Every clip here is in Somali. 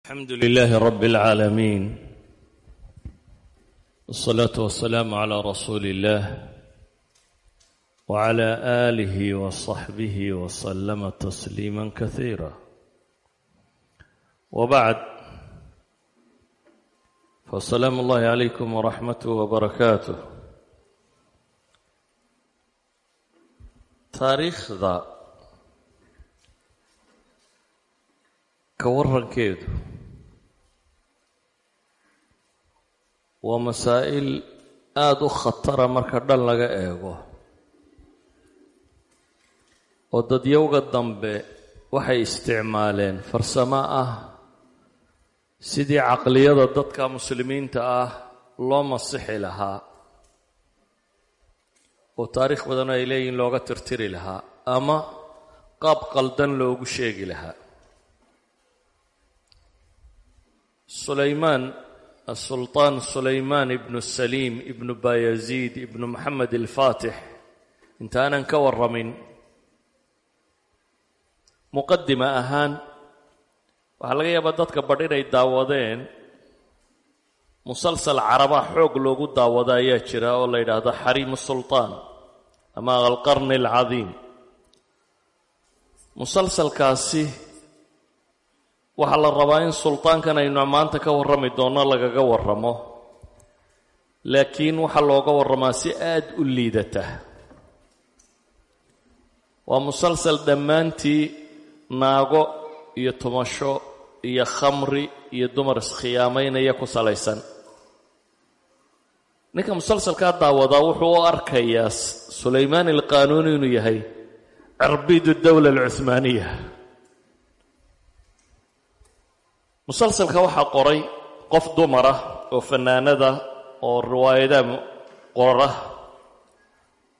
الحمد لله رب العالمين والصلاة والسلام على رسول الله وعلى آله وصحبه وسلم تسليما كثيرا وبعد فسلام الله عليكم ورحمته وبركاته taariikhda ka warankeedu waa masaa'il aada u khatara marka dhan laga eego. Oo dadyowga dambe waxay isticmaaleen farsamo ah sidii caqliyada dadka muslimiinta ah loo masixi lahaa. Oo taariikh badan ay leeyihiin looga tirtiri lahaa ama qaab qaldan loogu sheegi lahaa. Sulaymaan asulطaan sulaymaan ibnu saliim ibnu bayaziid ibnu moxamed alfaatix intaanan ka warramin muqadima ahaan waxaa laga yaabaa dadka badh inay daawadeen musalsal caraba xoog loogu daawada ayaa jira oo la yidhaahdo xariimu sulطaan ama alqarni alcadiim musalsalkaasi waxaa la rabaa in sulطaankan aynu maanta ka warrami doonno lagaga warramo. Laakiin waxaa looga warramaa si aad u liidata. Waa musalsal dhammaantii naago iyo tumasho iyo khamri iyo dumar iskhiyaamaynaya ku salaysan. Ninka musalsalkaa daawadaa wuxuu u arkayaa sulaymaan alqaanuuni inuu yahay cirbidu dowla alcuhmaaniya musalsalka waxaa qoray qof dumara oo fanaanada oo riwaayadaha qora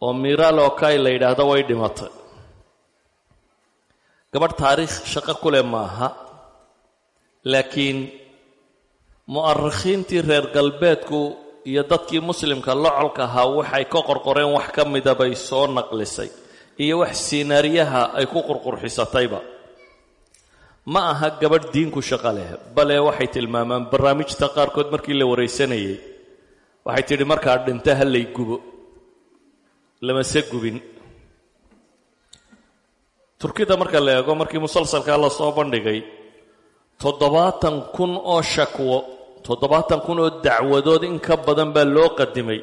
oo miiraal okai la yidhaahdo way dhimatay. Gabadh taariikh shaqo ku leh maaha laakiin mu'arikhiintii reer galbeedku iyo dadkii muslimka locolka ahaa waxay ka qorqoreen wax ka mida bay soo naqlisay iyo wax siinaariyaha ay ku qurqurxisatayba ma aha gabadh diinku shaqo leh. Bale waxay tilmaamaan barnaamijta qaarkood markii la waraysanayay waxay tidhi markaa dhinta ha lay gubo. Lamase gubin. Turkida marka la eego markii musalsalkaa la soo bandhigay toddobaatan kun oo shakwo toddobaatan kun oo dacwadood in ka badan baa loo qadimay.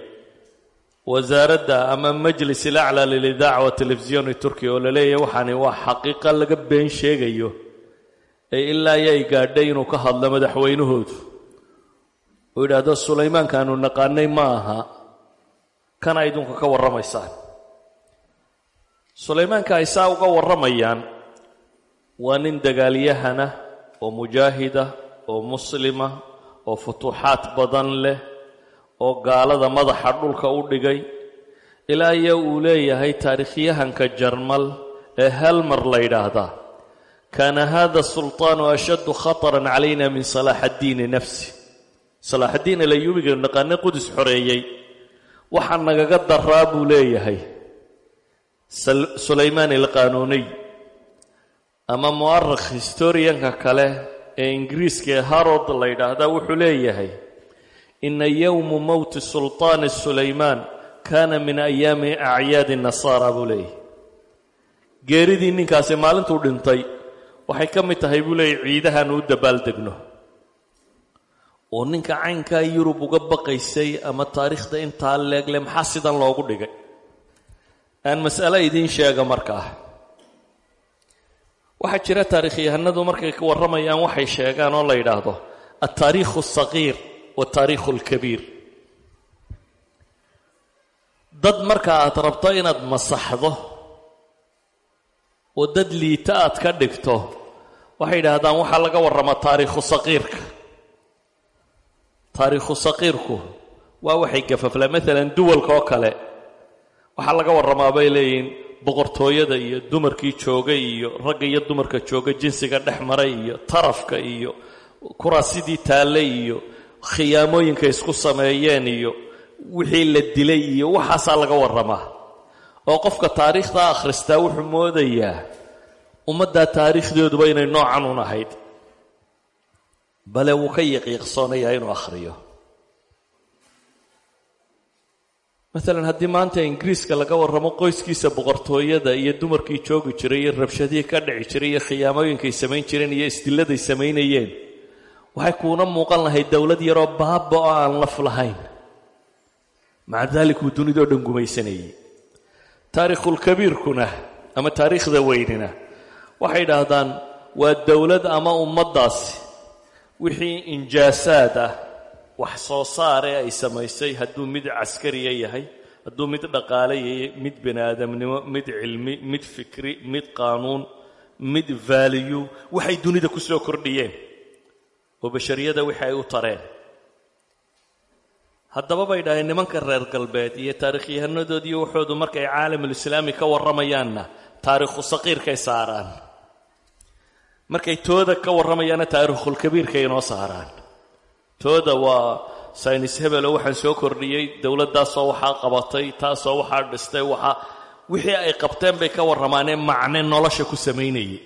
Wasaaradda ama majlis ilaclaa lilidaaca wa telefisiyoni turkiya oo la leeyahay waxaani waa xaqiiqa laga been sheegayo ee ilaa yay gaadhay inuu ka hadlo madaxweynahoodu. Uu yidhaahdo sulaymaankaanu naqaanay ma aha. Kana idinku ka warramaysaan? Sulaymaanka ay saa uga warramayaan waa nin dagaalyahana oo mujaahida oo muslima oo futuuxaad badan leh oo gaalada madaxa dhulka u dhigay. Ilaa iyo uu leeyahay taariikhyahanka jarmal ee helmer la yidhaahdaa kaana hada sulطaanu ashaddu khaطran calayna min salaax addiini nafsi salaax addiin alayuubiga naqaane qudus xoreeyey waxaa nagaga daraa buu leeyahay sulaymaan alqaanuuniy ama mu'arikh historianka kale ee ingiriiska ee harod la yidhaahdaa wuxuu leeyahay ina yowmu mowti sulطaani sulaymaan kana min ayaami acyaadi nasaara buu leeyahay geeridii ninkaasi maalintuu dhintay waxay ka mid tahay buu leeyahy ciidahan u dabaaldegno oo ninka caynkaa yurub uga baqaysay ama taariikhda intaa leegle maxaa sidan loogu dhigay? Aan mas'ale idiin sheega markaa waxaa jira taarikhyahanadu markay ka warramayaan waxay sheegaan oo la yidhaahdo altaariikhu alsagiir waaltaariikhu alkabiir dad marka aad rabto inaad masaxdo oo dad liita aad ka dhigto waxay yidhaahdaan waxaa laga warramaa taariikhu saqiirka. Taariikhu saqiirku waa waxay gafafla maalan duwalka oo kale waxaa laga warramaa bay leeyihiin boqortooyada iyo dumarkii joogay iyo ragga iyo dumarka jooga jinsiga dhex maray iyo tarafka iyo kuraasidii taalle iyo khiyaamooyinka isku sameeyeen iyo wixii la dilay iyo waxaasaa laga warramaa. Oo qofka taariikhda akhristaa wuxuu moodayaa ummaddaa taariikhdooduba inay noocan un ahayd bale wuu ka yaqiiqsoonayaa inuu akhriyo. Maalan haddii maanta ingiriiska laga warramo qoyskiisa boqortooyada iyo dumarkii joogi jiray iyo rabshadihii ka dhici jiray iyo khiyaamooyinkay samayn jireen iyo isdilladay samaynayeen waxay kuuna muuqan lahayd dowlad yaroo baaba oo aan laf lahayn. Maca daalik uu dunidao dhan gumaysanayay taariikhulkabiirkuna ama taariikhda weynina waxay idhaahdaan waa dowlad ama ummaddaasi? Wixii injaasaad ah wax soo saare ay samaysay hadduu mid caskariya yahay hadduu mid dhaqaale yahay mid bani aadamnimo mid cilmi mid fikri mid qaanuun mid vaaliyu waxay dunida ku soo kordhiyeen. Oo bashariyada wixii ay u tareen. Haddaba bay dhaheen nimanka reer galbeed iyo taarikhyahannadood iyo waxoodu markay caalamulislaami ka warramayaanna taariikhu saqiirkay saaraan markay tooda ka warramayaanna taariikhulkabiirkay inoo saaraan. Tooda waa saynis hebelo waxaan soo kordhiyey dowladdaasoo waxaa qabatay taasoo waxaa dhistay waxaa wixii ay qabteen bay ka warramaanee macne nolosha ku samaynayay.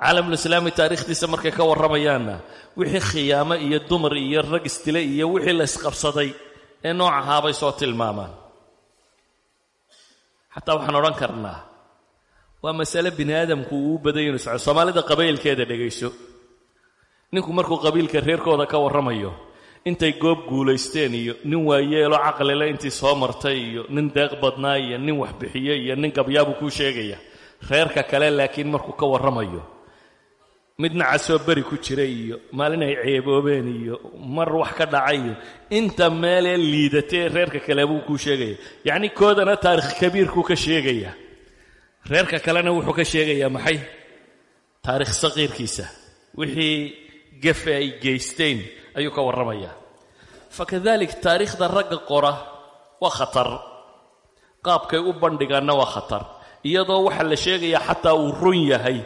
Caalamulislaami taariikhdiisa markay ka warramayaanna wixii khiyaamo iyo dumar iyo rag isdile iyo wixii la isqabsaday ee nooc ahaabay soo tilmaamaan. Xataa waxaan odhan karnaa waa masale bini aadamku uu u baday inu soco soomaalida qabaylkeeda dhegayso. Ninku markuu qabiilka reerkooda ka warramayo intay goob guulaysteen iyo nin waayeelo caqlile intii soo martay iyo nin deeq badnaa iyo nin waxbixiye iyo nin gabyaabuu kuu sheegaya. Reerka kale laakiin markuu ka warramayo midna casoo beri ku jira iyo maalin ay ceeboobeen iyo mar wax ka dhacay iyo inta meelee liidatee reerka kale buu kuu sheegaya. Yacni koodana taarikh kabiirkuu ka sheegaya reerka kalena wuxuu ka sheegayaa maxay? Taarikh saqiirkiisa. Wixii gefe ay geysteen ayuu ka warramayaa. Fakadalik taariikhda ragga qora waa khatar. Qaabkay u bandhigaanna waa khatar. Iyadoo waxa la sheegayaa xataa uu run yahay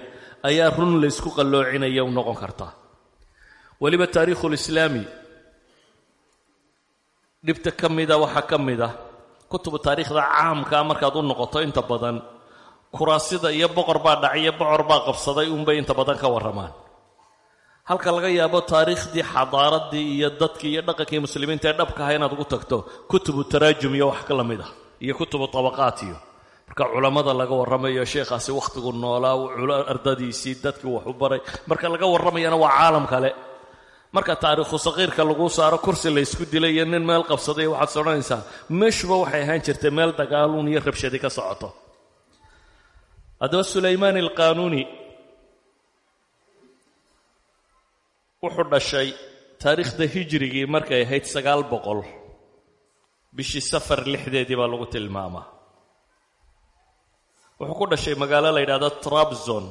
ayaa run laysku qalloocinaya u noqon kartaa weliba taariikhulislaami dhibta ka mida waxaa ka mid ah kutubu taariikhda caamkaa markaad u noqoto inta badan kuraasida iyo boqor baa dhaciyo bocor baa qabsaday unbay inta badan ka warramaan. Halka laga yaabo taariikhdii xadaaradii iyo dadkii iyo dhaqankii muslimiinta ee dhabka aha inaad ugu tagto kutubu taraajum iyo wax ka la mid ah iyo kutubu tabaqaat iyo. Marka culammada laga warramayo sheekhaasi wakhtigu noolaa ardadiisii dadkii wax u baray. Marka laga warramayana waa caalam kale. Marka taariikhu saqiirka lagu saaro kursi laysku dilay iyo nin meel qabsaday waxaad odhanaysaa meeshuba waxay ahaan jirtay meel dagaaluun iyo rabshadi ka socoto haddaba sulaymaan alqaanuuni wuxuu dhashay taariikhda hijrigii markay ahayd sagaal boqol. Bishii safar lixdeedii baa lagu tilmaamaa. Wuxuu ku dhashay magaalo la yidhahdo trabzon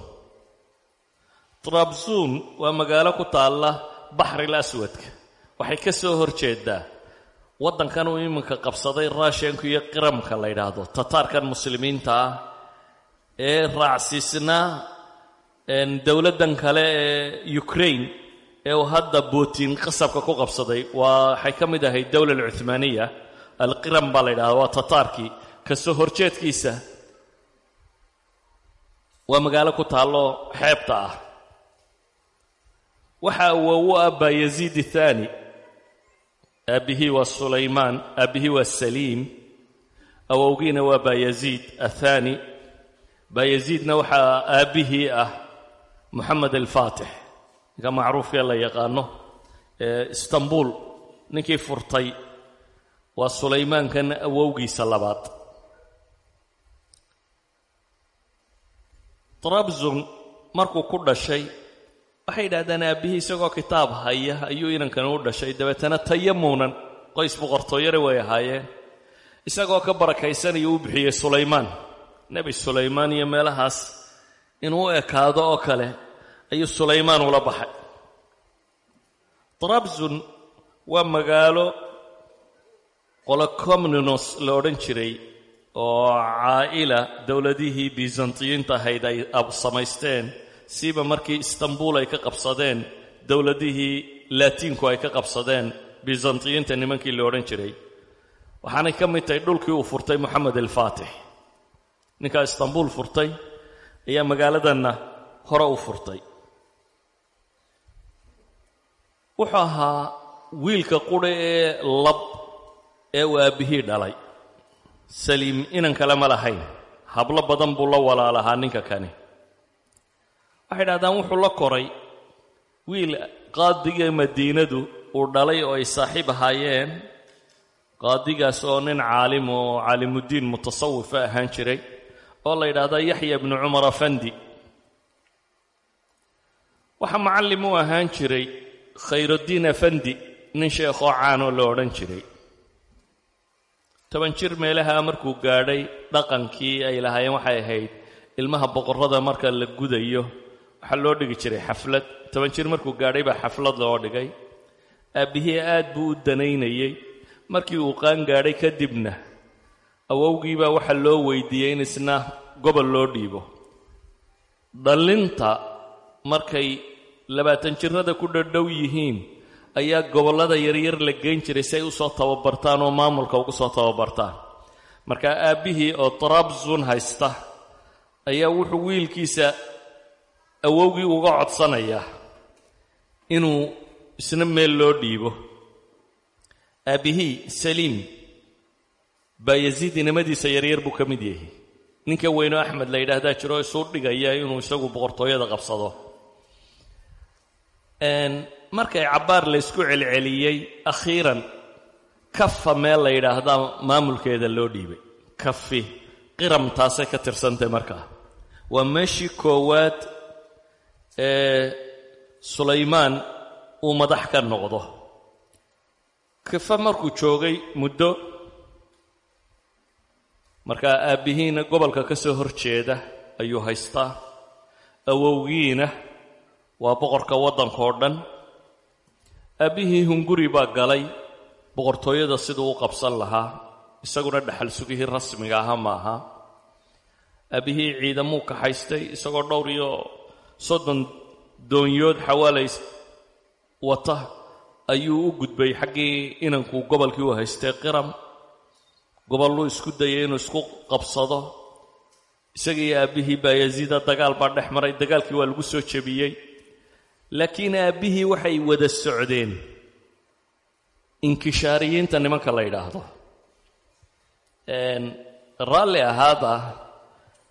trabzon waa magaalo ku taalla baxril aswadka waxay ka soo hor jeedaa waddankan uu iminka qabsaday raashenku iyo qiramka la yidhaahdo tataarkan muslimiinta ah ee raacsiisnaa dowladdan kale ee ukraine ee uu hadda butin qasabka ku qabsaday waxay ka mid ahayd dowla alcuhmaaniya alqiram baa la yidhahda waa tataarkii ka soo horjeedkiisa waa magaalo ku taallo xeebta ah. Waxa awowu ah baa yaziid athani aabbihii waa sulaymaan aabbihii waa saliim. Awowgiina waa baayaziid athani baayaziidna waxaa aabbihii ah moxamed alfaatix ninka macruufkee la yaqaano ee istanbul. Ninkii furtay waa sulaymaankan awowgiisa labaad. Trabzon markuu ku dhashay waxay yidhahdeen aabbihii isagoo kitaab haya ayuu inankani u dhashay. Dabeetana tayamunan qoys boqortooyare way ahaayeen. Isagoo ka barakaysanaya u bixiyey sulaymaan nebi sulaymaan iyo meelahaas inuu ekaado oo kale ayuu sulaymaan ula baxay. Trabzon waa magaalo qolocomninos la odhan jiray oo caa'ila dowladihii byzantiyiinta ahayd ay samaysteen siiba markii istanbul ay ka qabsadeen dowladihii laatiinku ay ka qabsadeen byzantiyiinta nimankii la odhan jiray. Waxaanay ka mid tahay dhulkii uu furtay moxamed alfaatix ninkaa istanbul furtay ayaa magaaladanna hore u furtay. Wuxuu ahaa wiilka qudha ee lab ee uu aabbihii dhalay. Saliim inan kale ma lahayn. Hablo badan buu la walaalahaa ninka kani. Waxay dhahdaan wuxuu la koray wiil qaadiga madiinadu uu dhalay oo ay saaxiib ahaayeen qaadigaas oo nin caalim oo caalimuddiin mutasawifa ahaan jiray oo la yidhaahdaa yaxya bnu cumar afandi waxaa macallim u ahaan jiray khayrudiin afandi nin sheekhoo caanoo la odhan jiray. Toban jir meelaha markuu gaadhay dhaqankii ay lahaayeen waxay ahayd ilmaha boqorrada marka la gudayo waxaa loo dhigi jiray xaflad. Toban jir markuu gaadhay baa xaflad loo dhigay. Aabbihii aad buu u danaynayey markii uu qaan gaadhay kadibna awowgiibaa waxaa loo weydiiyey in isna gobol loo dhiibo. Dhallinta markay labaatan jirrada ku dhadhow yihiin ayaa gobollada yaryar la geyn jiray si ay u soo tababartaan oo maamulka ugu soo tababartaan. Marka aabbihii oo trabzun haysta ayaa wuxuu wiilkiisa awowgii uga codsanayaa inuu isna meel loo dhiibo. Aabbihii saliim baa yasiid inamadiisa yaryar buu ka mid yahay. Ninka weyno axmed la yidhaahdaa jiro isuu dhigaya inuu isagu boqortooyada qabsado. Markay cabbaar laysku celceliyey akhiiran kafa meel la yidhaahdaa maamulkeeda loo dhiibay. Kafi qiram taasay ka tirsantay markaa waa meeshii koowaad ee sulaymaan uu madax ka noqdo. Kafa markuu joogay muddo markaa aabbihiina gobolka ka soo hor jeeda ayuu haystaa. Awowgiina waa boqorka waddankao dhan. Aabbihii hunguri baa galay boqortooyada siduu u qabsan lahaa isaguna dhaxal sugihii rasmiga aha ma aha aabbihii ciidamuu kaxaystay isagoo dhowr iyo soddon doonyood xawaalays wata ayuu u gudbay xaggii inankuu gobolkii u haystay qiram gobolluu isku dayay inuu isku qabsado. Isagii aabbihii baa yasiida dagaal baa dhex maray dagaalkii waa lagu soo jebiyey. Laakiin aabbihii waxay wada socdeen. Inkishaariyiinta nimanka la yidhaahdo. Raalli ahaada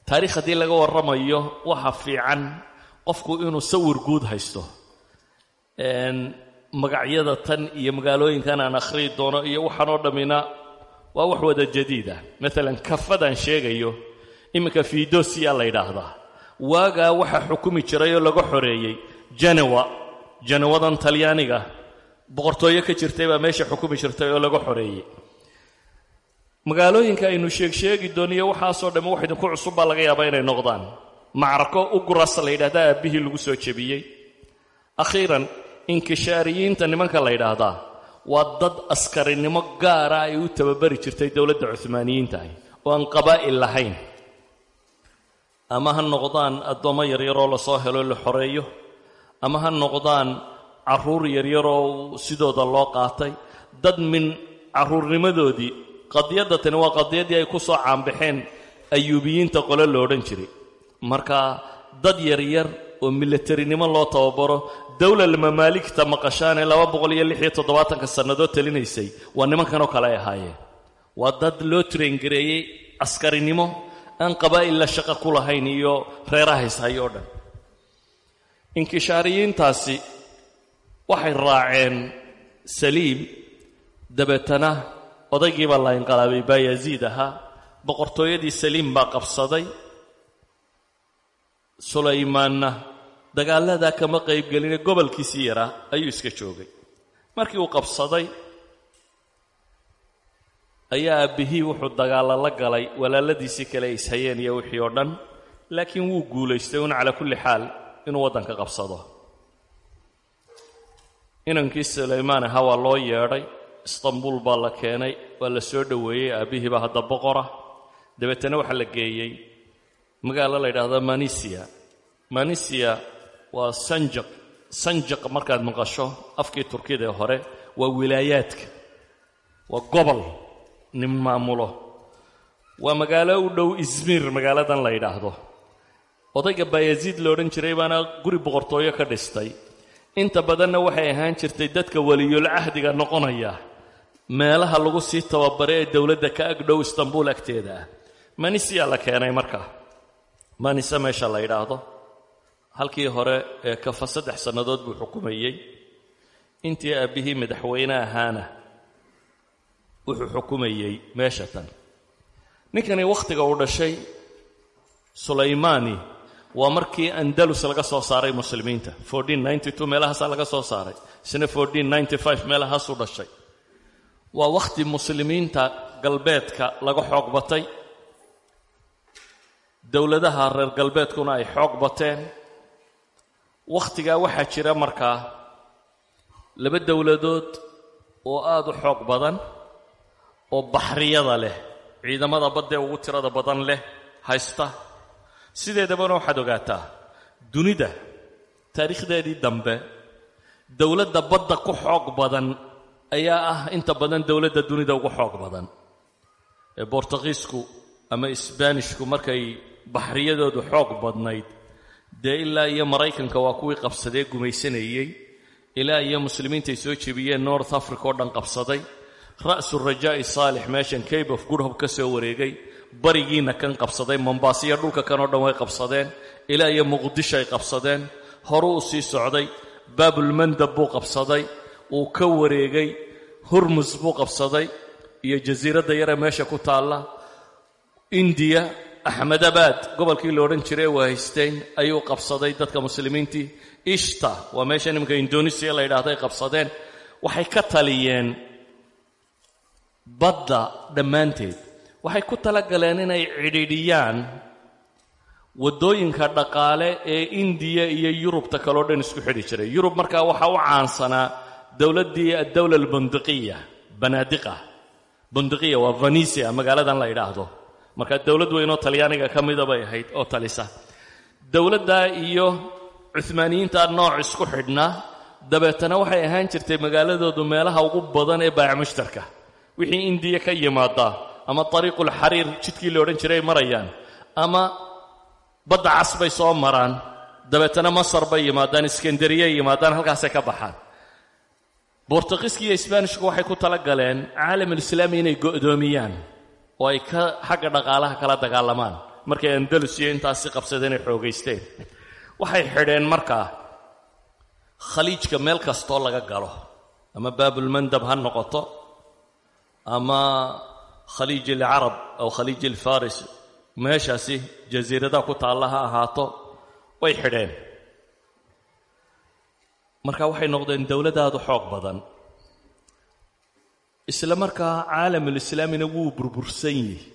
taariikh haddii laga warramayo waxa fiican qofku inuu sawir guud haysto. Magacyada tan iyo magaalooyinkan aan akhriyi doono iyo waxaanoo dhammina waa wax wada jadiida maalan kafadaan sheegayo iminka fiidosiya la yidhaahdaa. Waagaa waxaa xukumi jiray oo laga xoreeyey janewa janewadan talyaaniga boqortooyo ka jirtay baa meesha xukumi jirtay oo laga xoreeyey. Magaalooyinka aynu sheegsheegi dooniyo waxaasoo dhamme wax idinku cusub baa laga yaabaa inay noqdaan. Macrako uguras la yidhahdaa aabbihii lagu soo jebiyey. Akhiiran inkishaariyiinta nimanka la yidhaahdaa waa dad askarinimo gaara ay u tababari jirtay dowladda cuhmaaniyiintaah oo aan qabaa'il lahayn. Ama ha noqdaan addoommo yaryaroo la soo helo la xoreeyo. Ama ha noqdaan carruur yaryaroo sidooda loo qaatay. Dad min carruurnimadoodii qadiyadda tani waa qadiyaddii ay ku soo caanbaxeen ayuubiyiinta qole lo odhan jiray. Marka dad yaryar oo milatarinimo loo tababaro. Dowlal mamaaligta maqashaanee laba boqol iyo lix iyo toddobaatanka sannadood talinaysay waa nimankanoo kale ay ahaayeen. Waa dad loo traengareeyey caskarinimo aan qabaa'illa shaqo ku lahayn iyo reeraha ishayo o dhan. Inkishaariyiintaasi waxay raaceen saliim dabeetana odaygiibaa la inqalaabay baa yaziid ahaa. Boqortooyadii saliim baa qabsaday. Sulaymaanna dagaalladaa kama qaybgeline gobolkiisii yaraa ayuu iska joogay. Markii uu qabsaday ayaa aabbihii wuxuu dagaalla la galay walaaladiisii kale ay ishayeen iyo wixii oo dhan laakiin wuu guulaystay un calaa kulli xaal inuu waddanka qabsado. Inankii sulaymaan ahaa waa loo yeedhay istanbuul baa la keenay waa la soo dhoweeyey aabbihii baa hadda boqora. Dabeetana waxaa la geeyey. Magaalo la yidhaahdo manisia manisia waa sanjaq. Sanjaq markaad maqasho afkii turkida ee hore waa wilaayaadka. Waa gobol nin maamulo. Waa magaalo u dhow izmiir magaaladan la yidhaahdo. Odayga bayaziid la odhan jiray baana guri boqortooyo ka dhistay. Inta badanna waxay ahaan jirtay dadka weliyul cahdiga noqonaya. Meelaha lagu sii tababara ee dowladda ka agdhow istanbul agteeda. Ah manisiyaa la keenay markaa manise meesha la yidhaahdo halkii hore ee kafa saddex sannadood buu xukumayey. Intii aabbihii madaxweyne ahaana wuxuu xukumayey meesha tan ninkani wakhtiga uu dhashay sulaymaani waa markii andalus laga soo saaray muslimiinta. meelahaasaa laga soo saaray. Isna meelahaasuu dhashay. Waa wakhti muslimiinta galbeedka laga xoog batay. Dowladaha reer galbeedkuna ay xoog bateen wakhtigaa waxaa jira markaa laba dowladood oo aada u xoog badan oo baxriyada leh ciidamada baddee ugu tirada badan leh haysta. Sideedabana waxaad ogaataa dunida taariikhdeedii dambe dowladda badda ku xoog badan ayaa ah inta badan dowladda dunida ugu xoog badan. Ee bortugiisku ama isbaanishku markay baxriyadoodu xoog badnayd dee ilaa iyo maraykanka waa kuwii qabsadee gumaysanayey. Ilaa iyo muslimiintay soo jebiyeen north africa oo dhan qabsaday. Ra'su rajaa'i saalix meeshan cabe of goodhob ka soo wareegay. Barigiina kan qabsaday mombaasiyo dhulka kanoo dhan way qabsadeen. Ilaa iyo muqdisho ay qabsadeen. Horuu sii socday baabulmandab buu qabsaday uu ka wareegay hurmus buu qabsaday iyo jasiiradda yare meesha ku taalla indiya axmedabad gobolkii la odhan jiray waa haysteen ayuu qabsaday dadka muslimiintii ishta waa meesha nimanka indonesiya la yidhaahdo ay qabsadeen. Waxay ka taliyeen badda dhammaanteed. Waxay ku tala galeen inay cidhiidhiyaan waddooyinka dhaqaale ee indiya iyo yurubta kaleo dhan isku xidhi jiray. Yurub markaa waxaa u caansanaa dowladdii addowla albundiqiya banaadiqa bundiqiya waa venisia magaaladan la yidhaahdo markaa dowlad weynoo talyaaniga ka mida bay ahayd oo talisa. Dowladdaa iyo cuhmaaniyiinta nooc isku xidhnaa dabeetana waxay ahaan jirtay magaaladoodu meelaha ugu badan ee baayac mushtarka wixii indiya ka yimaada ama ariiqulxariir jidkii la odhan jiray ay marayaan ama badda cas bay soo maraan dabeetana masar bay yimaadaan iskandariyay yimaadaan halkaasay ka baxaan. Bortugiiska iyo isbaanishku waxay ku tala galeen caalamulislaami inay go'doomiyaan oo ay ka xagga dhaqaalaha kala dagaalamaan. Markay andalus iyo intaasi qabsadeen ay xoogaysteen waxay xidheen markaa khaliijka meel kastoo laga galo. Ama baabulmandab ha noqoto ama khaliij alcarab aw khaliij alfaris meeshaasi jasiiradaha ku taalla ha ahaato way xidheen. Marka waxay noqdeen dowladaadu xoog badan isla markaa caalamulislaamina wuu burbursan yihi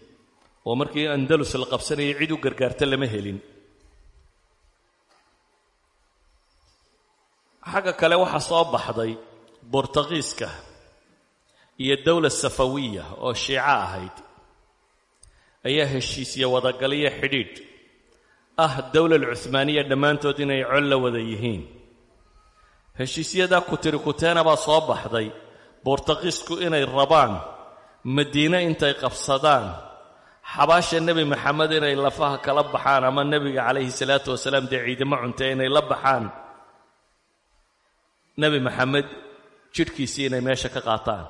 oo markii andalus la qabsanayay cid u gargaarta lama helin. Xagga kale waxaa soo baxday bortugiiska iyo dowla safawiya oo shiico ahayd. Ayaa heshiisya wadagaliyo xidhiidh ah dowlal cuhmaaniya dhammaantood inay col la wada yihiin. Heshiisyadaa kutiri kuteena baa soo baxday bortugiisku inay rabaan madiine intay qabsadaan xabaasha nebi maxamed inay lafaha kala baxaan ama nebiga calayhi salaatu wasalaam dee ciidamo cuntee inay la baxaan nebi maxamed jidhkiisii inay meesha ka qaataan.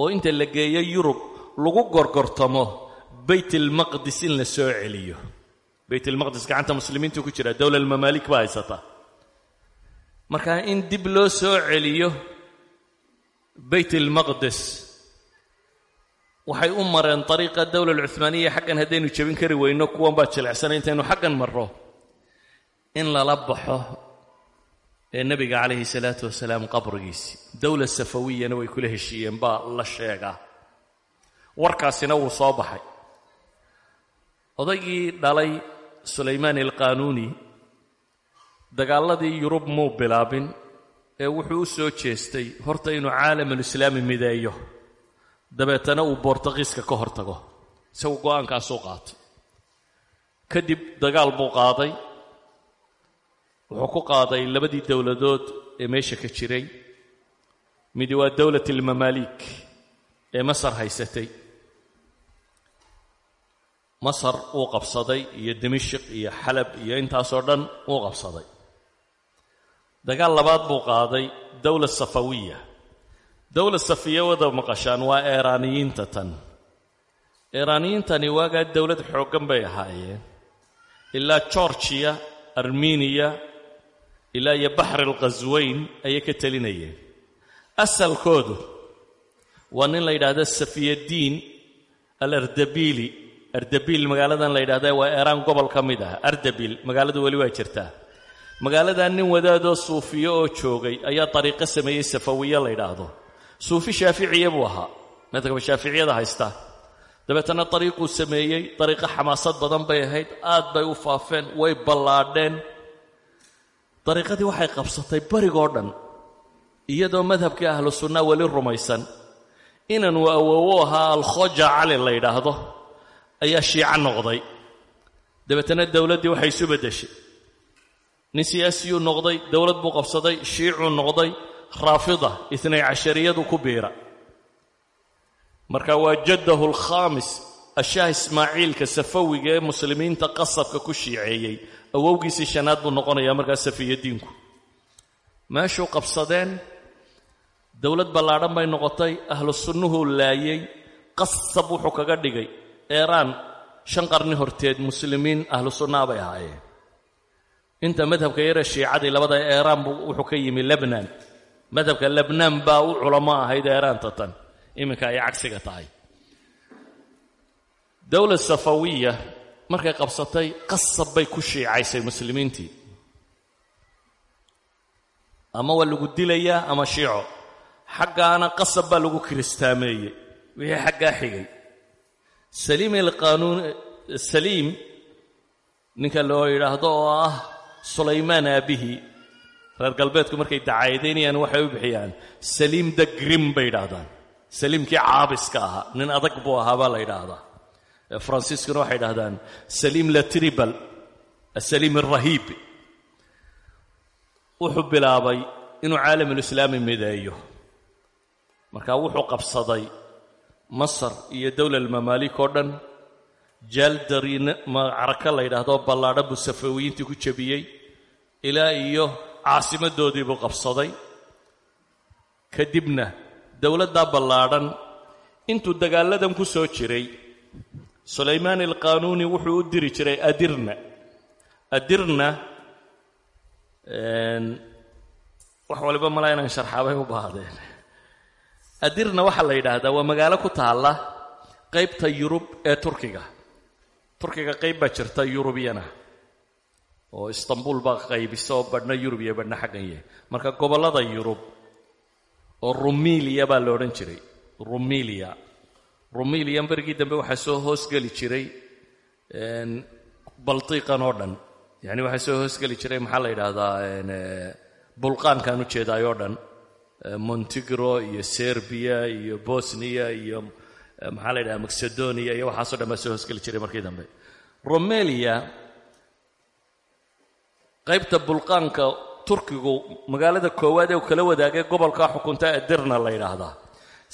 Oo inta la geeyo yurub lagu gorgortamo baytalmaqdis in la soo celiyo. Baytalmaqdis gacanta muslimiintu ku jira dowla almamaalik baa haysata. Marka in dib loo soo celiyo baytalmaqdes waxay u mareen dariiqa dowla alcuhmaaniya xaggan haddaynu jebin kari weyno kuwan baa jilecsanay intaynu xaggan marro. In lala baxo ee nebiga calayhi salaatu wasalaam qabrigiisii dowla safawiyana way kula heshiiyeen baa la sheegaa. Warkaasina wuu soo baxay. Odaygii dhalay sulaymaan alqaanuuni dagaalladii yurub muu bilaabin ee wuxuu u soo jeestay horta inuu caalamulislaami mideeyo. Dabeetana uu bortugiiska ka hor tago. Isagu go'aankaasuu qaatay. Kadib dagaal buu qaaday. Wuxuu ku qaaday labadii dowladood ee meesha ka jiray. Midi waa dowlat almamaalik ee masar haysatay. Masar wuu qabsaday iyo dimashik iyo xalab iyo intaasoo dhan wuu qabsaday dagaal labaad buu qaaday dowla safawiya. Dowla safiya wada maqashaan waa eeraaniyiinta tan. Eeraaniyiintani waagaa dowlad xooggan bay ahaayeen. Ilaa georgiya armeniya ilaa iyo baxri alkhasweyn ayay ka telinayeen. Asalkoodu waa nin la yidhaahdo safiyaddiin alardabili. Ardabil magaaladan la yidhahda waa eeraan gobol ka mid ah. Ardabil magaaladu weli waa jirtaa magaaladan nin wadaadoo suufiyo oo joogay ayaa dariiqo sameeyey safawiye la yidhaahdo. Suufi shaaficiya buu ahaa. Madhaba shaaficiyada haystaa dabeetana dariiquu sameeyey dariiqo xamaasad badan bay ahayd aad bay u faafeen way ballaadheen. Dariiqadii waxay qabsatay barigoo dhan iyadoo madhabkii ahlu sunnaa weli rumaysan. Inanuu awoowo ahaa alkhoja cali la yidhaahdo ayaa shiico noqday. Dabeetana dowladdii waxay isu beddeshay nin siyaasiyuu noqday dowlad buu qabsaday shiicuu noqday raafida itnay cashariyadu ku biira. Marka waa jaddahu alkhaamis ashaah ismaaciilka safawiga ee muslimiinta qasabka ku shiiceeyey. Awowgiisii shanaad buu noqonayaa markaa safiyadiinku meeshuu qabsadeen dowlad ballaadhan bay noqotay ahlu sunnuhuu laayey qasab wuxuu kaga dhigay. Eeraan shan qarni horteed muslimiin ahlu sunnaa bay ahaayeen inta madhabka yare shiicadii labada eeraan wuxuu ka yimi lebnan. Madhabka lebnaan baa u culamo ahayd eeraanta tan iminka ay cagsiga tahay. Dowla safawiya markay qabsatay qasab bay ku shiicaysay muslimiintii. Ama waa lagu dilayaa ama shiico. Xaggaana qasab baa lagu kiristaameeyey wixii xaggaa xigay. Saliim alqaanuun saliim ninka loo yidhaahdo oo ah sulaymaan aabihi. Reer galbeedku markay dacaayadaynayaan waxay u bixiyaan saliim the grim bay yidhaahdaan. Saliimkii caabiska ahaa nin adag buu ahaa la yidhaahdaa. Faransiiskuna waxay yidhahdaan saliim la tribal asaliim alrahiib wuxuu bilaabay inuu caalamulislaami mideeyo. Marka wuxuu qabsaday masar iyo dowla almamaalik oo dhan jaaldariin macraka la yidhaahdo ballaadhan buu safawiyiintii ku jebiyey. Ilaa iyo caasimadoodii buu qabsaday. Kadibna dowladdaa ballaadhan intuu dagaalladan ku soo jiray sulaymaan alqaanuuni wuxuu u diri jiray adirna. Adirna wax waliba malaa inaan sharxaabay u baahdeen adirna waxaa la yidhaahdaa waa magaalo ku taalla qaybta yurub ee turkiga turkiga qayb baa jirta yurubiyana. Oo istanbul baa qaybisa oo badhna yurub iyo badhna xaggan yahay. Marka gobollada yurub oo rumiliya baa la odhan jiray. Rumiliya rumiliya berigii dambe waxaa soo hoosgeli jiray baltiiqan oo dhan. Yacni waxaa soo hoosgeli jiray maxaa la yidhaahdaa bulqaankan ujeedaay oo dhan. Montigro iyo serbiya iyo bosniya iyo maxaa la yidhaha macedonia iyo waxaaso dhan baa soo hoosgeli jiray markii dambe. Romelia qaybta bulqaanka turkigu magaalada koowaad ee uu kala wadaagay gobolka xukunta edirna la yidhaahdaa.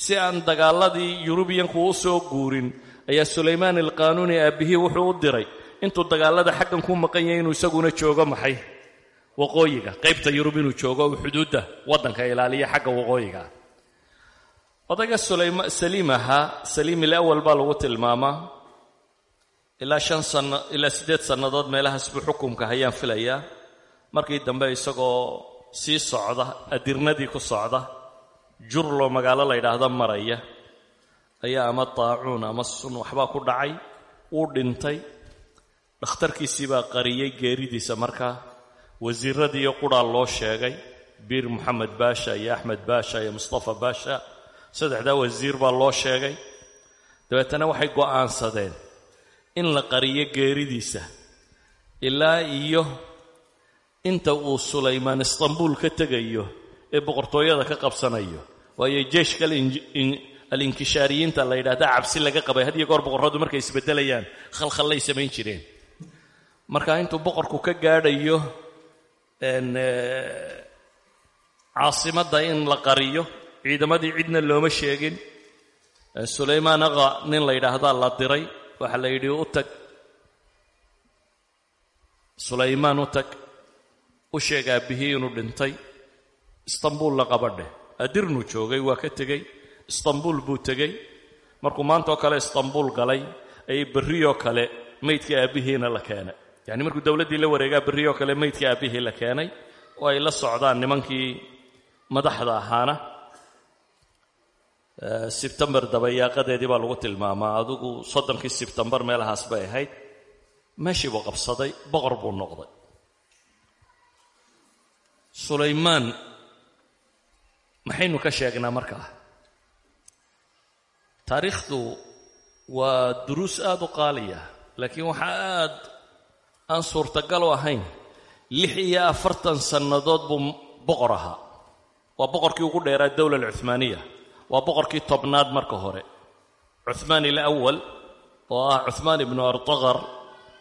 Si aan dagaaladii yurubiyanku u soo guurin ayaa sulaymaan alqaanuuni aabbihii wuxuu u diray intuu dagaalada xaggan ku maqan yahay inuu isaguna joogo maxay? Waqooyiga qaybta yurub inuu joogo u xuduudda waddanka ilaaliya xagga waqooyiga odayga saliim ahaa saliim ilawal baa lagu tilmaamaa ilaa shan sanno ilaa siddeed sannadood meelahaas buu xukumka hayaan filayaa markii dambe isagoo sii socda adirnadii ku socda jurlo magaalo la yidhaahdo maraya. Ayaa ama daacuun ama sun waxbaa ku dhacay wuu dhintay. Dhakhtarkiisii baa qariyey geeridiisa markaa. Wasiiradiiyo qudhaa loo sheegay. Biir moxamed baasha iyo axmed baasha iyo mustafa baasha saddexdaa wasiir baa loo sheegay. Dabeetana waxay go'aansadeen in la qariyo geeridiisa ilaa iyo inta uu sulaymaan istanbuul ka tegayo ee boqortooyada ka qabsanayo. Waayo jeeshka alinkishaariyiinta la yidhahda cabsi laga qabay had iyo goor boqorradu markay isbeddelayaan khalkhallay samayn jireen. Marka intuu boqorku ka gaadhayo caasimadda in la qariyo ciidamadii cidna looma sheegin. Sulaymaan aqa nin la yidhaahdaa la diray waxaa la yidhi u tag. Sulaymaan u tag. U sheeg aabbihii inuu dhintay. Istanbuulna qabadheh adirnu joogay waa ka tegey. Istanbuul buu tegey. Markuu maantaoo kale istanbuul galay ayay berriyoo kale maydka aabbihiina la keenay. Yacni markuu dowladdii la wareegaa berriyoo kale maydka aabbihii la keenay. Oo ay la socdaan nimankii madaxda ahaana sebtembar dabayaaqadeedii baa lagu tilmaamaa. Adigu soddonkii sebtembar meelahaas bay ahayd. Meeshii buu qabsaday boqor buu noqday. Sulaymaan maxaynu ka sheegnaa markaa? Taariikhdu waa duruus aada u qaaliya laakiin waxaa aad aan suurtagal u ahayn lix iyo afartan sannadood buu boqor ahaa. Waa boqorkii ugu dheeraa dowla alcuhmaaniya waa boqorkii tobnaad marka hore. Cuhmaan ilawal oo ah cuhmaan ibnu artaqar.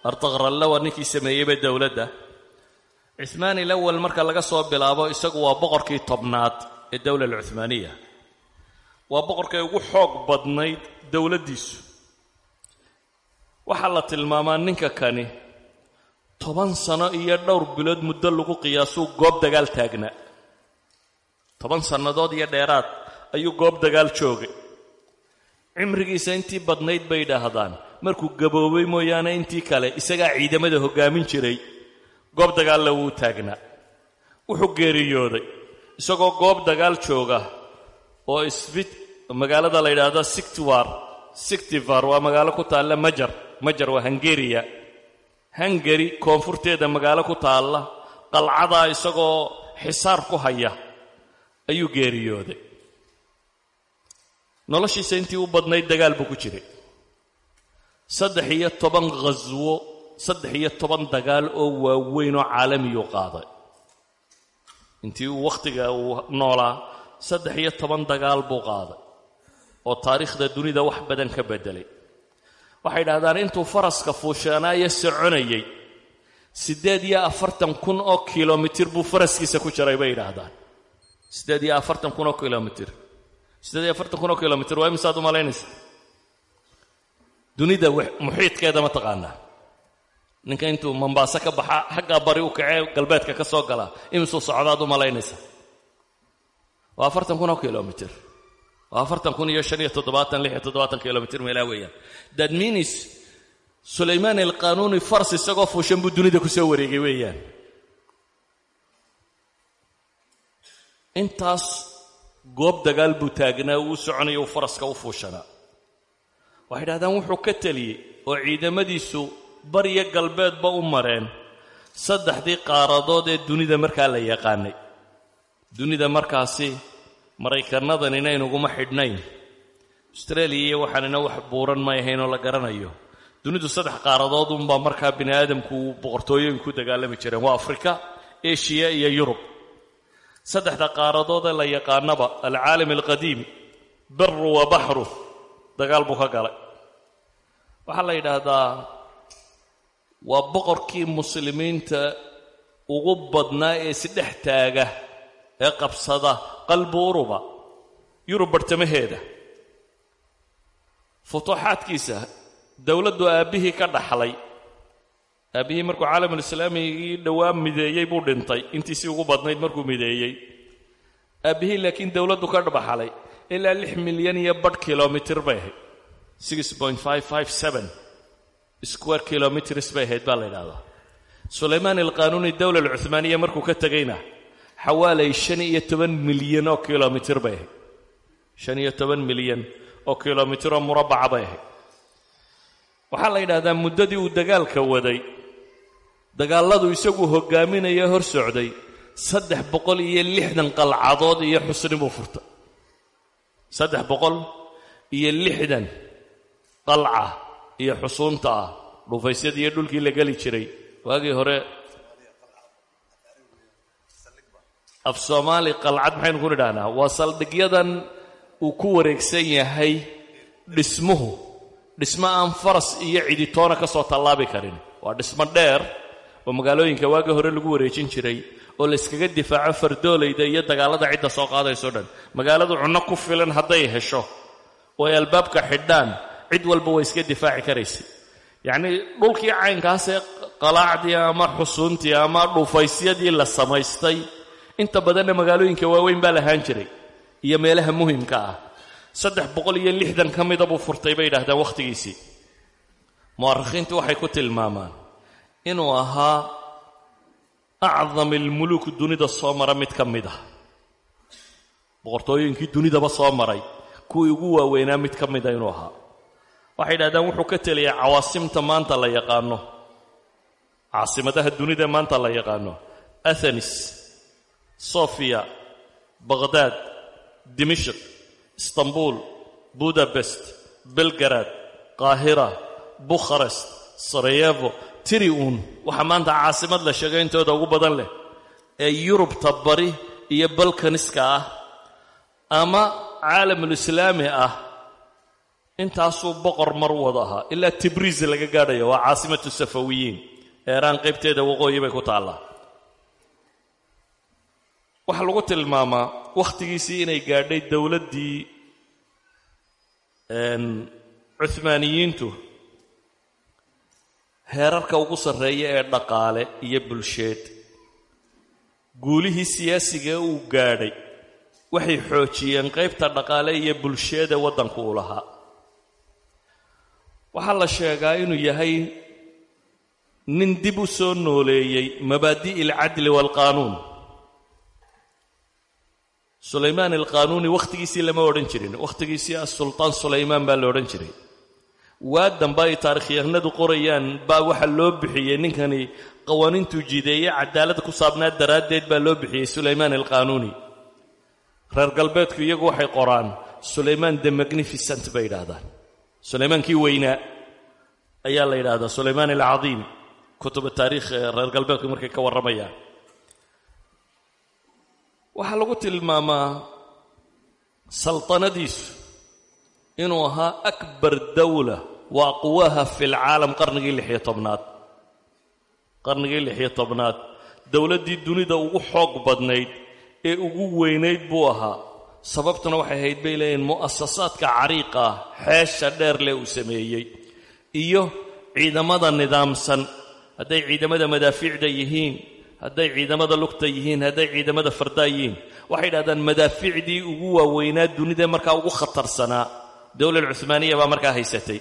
Artaqaralla waa ninkii sameeyeyba dowladda. Cuhmaan ilawal marka laga soo bilaabo isagu waa boqorkii tobnaad ee dowla alcuhmaaniya waa boqorkay ugu xoog badnayd dowladdiisu. Waxaa la tilmaamaa ninka kani toban sano iyo dhowr bilood muddo lagu qiyaasuu goob dagaal taagnaa toban sannadood iyo dheeraad ayuu goob dagaal joogay. Cimrigiisa intii badnayd bay idhaahdaan. Markuu gaboobay mooyaane intii kale isagaa ciidamada hoggaamin jiray. Goob dagaalla wuu taagnaa. Wuxuu geeriyooday. Isagoo goob dagaal jooga oo isbit magaalada la yidhaahdo sictiwar sictivar waa magaalo ku taalla majar. Majar waa hungariya hungari koonfurteeda magaalo ku taalla qalcadaa isagoo xisaar ku haya ayuu geeriyooday noloshiisa intii u badnayd dagaal buu ku jiray. Saddex iyo toban khaswo saddex iyo toban dagaal oo waaweyn oo caalamiyuu qaaday. Intii uu wakhtiga uu noolaa saddex iyo toban dagaal buu qaaday oo taariikhda dunida wax badan ka beddelay. Waxay idhahdaan intuu faraska fuushanaayo soconayay siddeed iyo afartan kun oo kilomitir buu faraskiisa ku jiray bay yidhaahdaan siddeed iyo afartan kun oo kilomitir siddeed iyo afartan kun oo kilomitir? Waa imisaad u dunida muxiidkeeda ma taqaanaa. Ninka intuu mombaaso ka baxa xaggaa bari u kacee galbeedka ka soo galaa imisuu socdaad u malaynaysa waa afartan kun oo kilomitir. Waa afartan kun iyo shan iyo toddobaatan lix iyo toddobaatan kilomitir meelaa weeyaan. That sulaymaan alqanuuni fars isagoo fuushan buu dunida ku soo wareegay weeyaan. Intaas goob dagaal buu taagnaa uu soconaya uu faraska u fuushanaa. Waxay dhahdaan wuxuu ka teliyey oo ciidamadiisu bariyo galbeedba u mareen. Saddexdii qaaradood ee dunida markaa la yaqaanay. Dunida markaasi maraykannadan inaynuguma xidhnayn. Austraeliya iyo waxaanina wax buuran may ahayn oo la garanayo. Dunidu saddex qaaradood unbaa markaa bini aadamku boqortooyooyin ku dagaalami jireen. Waa afrika eshiya iyo yurub saddexda qaaradood ee la yaqaanaba alcaalam alqadiim baru wa baxru dagaal buu ka galay. Waxaa la yidhaahdaa waa boqorkii muslimiinta ugu badnaa ee isdhex taaga ee qabsada qalbi uruba yurub barhtamaheeda futuuxaadkiisa dowladdu aabbihii ka dhaxlay aabbihii markuu caalamulislaamigii dhowaa mideeyey buu dhintay intiisii ugu badnayd markuu mideeyey. Aabbihii laakiin dowladdu ka dhaxlay ilaa lix milyan iyo badh kilomitir bay ahayd. Square kilometers bay ahayd baa la yidhahdaa sulaymaan alqanuuni dowla alcuhmaaniya markuu ka tegayna xawaalay shan iyo toban milyan oo kilomitir bay ahayd. Shan iyo toban milyan oo kilomitiroo murabbaca bay ahayd. Waxaa la yidhahdaa muddadii uu dagaalka waday dagaalladu isagu hoggaaminaya hor socday saddex boqol iyo lixdan qalcadood iyo xusni buu furtay saddex boqol iyo lixdan qalca iyo xusuunta ah dhufaysyadii iyo dhulkii la geli jiray. Waagii hore af soomaali qalcad maxaynu ku nidhahnaa waa saldhigyadan uu ku wareegsan yahay dhismuhu dhismo aan faras iyo ciditoona ka soo tallaabi karin. Waa dhismo dheer oo magaalooyinka waagii hore lagu wareejin jiray oo layskaga difaaco fardoolayda iyo dagaallada cidda soo qaadayso dhan. Magaaladu cunno ku filan hadday hesho oo ay albaabka xidhaan cid walba way iska difaaci karaysay yacnii dhulkii caynkaasee qalaacdii ama xusuuntii ama dhufaysyadii la samaystay inta badanna magaalooyinka waaweyn baa lahaan jiray iyo meelaha muhimka ah. Saddex boqol iyo lixdan ka mida buu furtay bay yidhahdaan wakhtigiisii. Mu'arikhiintu waxay ku tilmaamaan inuu ahaa acdam ilmuluuk dunida soo mara mid ka mid ah. Boqortooyinkii dunidaba soo maray kuwii ugu waaweynaa mid ka mida inuu ahaa. Waxay yidhahdaan wuxuu ka teliyay cawaasimta maanta la yaqaano. Caasimadaha dunida maanta la yaqaano. Athenis sofia baqhdaad dimishk istanbul budabest belgarad qaahira bukharest sarayevo tiri uun. Waxaa maanta caasimad la sheegay intooda ugu badan leh ee yurubta bari iyo balkaniska ah ama caalamulislaami ah intaasuu boqor mar wada ahaa. Ilaa tibriis laga gaadhayo waa caasimatu safawiyiin. Eeraan qaybteeda waqooyi bay ku taallaa. Waxaa lagu tilmaamaa wakhtigiisii inay gaadhay dowladdii cuhmaaniyiintu heerarka ugu sarreeya ee dhaqaale iyo bulsheed. Guulihii siyaasigae uu gaadhay waxay xoojiyeen qaybta dhaqaale iyo bulsheeda waddanku u lahaa. Waxaa la sheegaa inuu yahay nin dib u soo nooleeyey mabaadi'i alcadli waalqaanuun sulaymaan alqaanuuni wakhtigiisii lama odhan jirin wakhtigiisii asultaan sulaymaan baa la odhan jiray waa dambe ay taarikhyahanadu qorayaan baa waxaa loo bixiyey ninkani qawaaniintuu jideeye cadaalad ku saabnaa daraaddeed baa loo bixiyey sulaymaan alqaanuuni. Reer galbeedku iyagu waxay qoraan sulaymaan the magnificent bay yidhaahdaan. Sulaymaankii weynaa ayaa la yidhaahdaa sulaymaan alcadiim kutuba taariikh ee reer galbeedku markay ka warramayaan. Waxaa lagu tilmaamaa saltanadiisu inuu ahaa akbar dawla wa aqwaha fi lcaalam qarnigii lixiyo tobnaad. Qarnigii lixiyo tobnaad. Dowladdii dunida ugu xoog badnayd ee ugu weynayd buu ahaa. Sababtuna waxay ahayd bay leeyihiin mu'asasaadka cariiqa ah xeesha dheer leh uu sameeyey iyo ciidamada nidaamsan. Hadday ciidamada madaafiicda yihiin hadday ciidamada lugta yihiin hadday ciidamada fardaa yihiin waxay idhahdaan madaafiicdii ugu waaweynaa dunida markaa ugu khatarsanaa. Dowlad cuhmaaniya baa markaa haysatay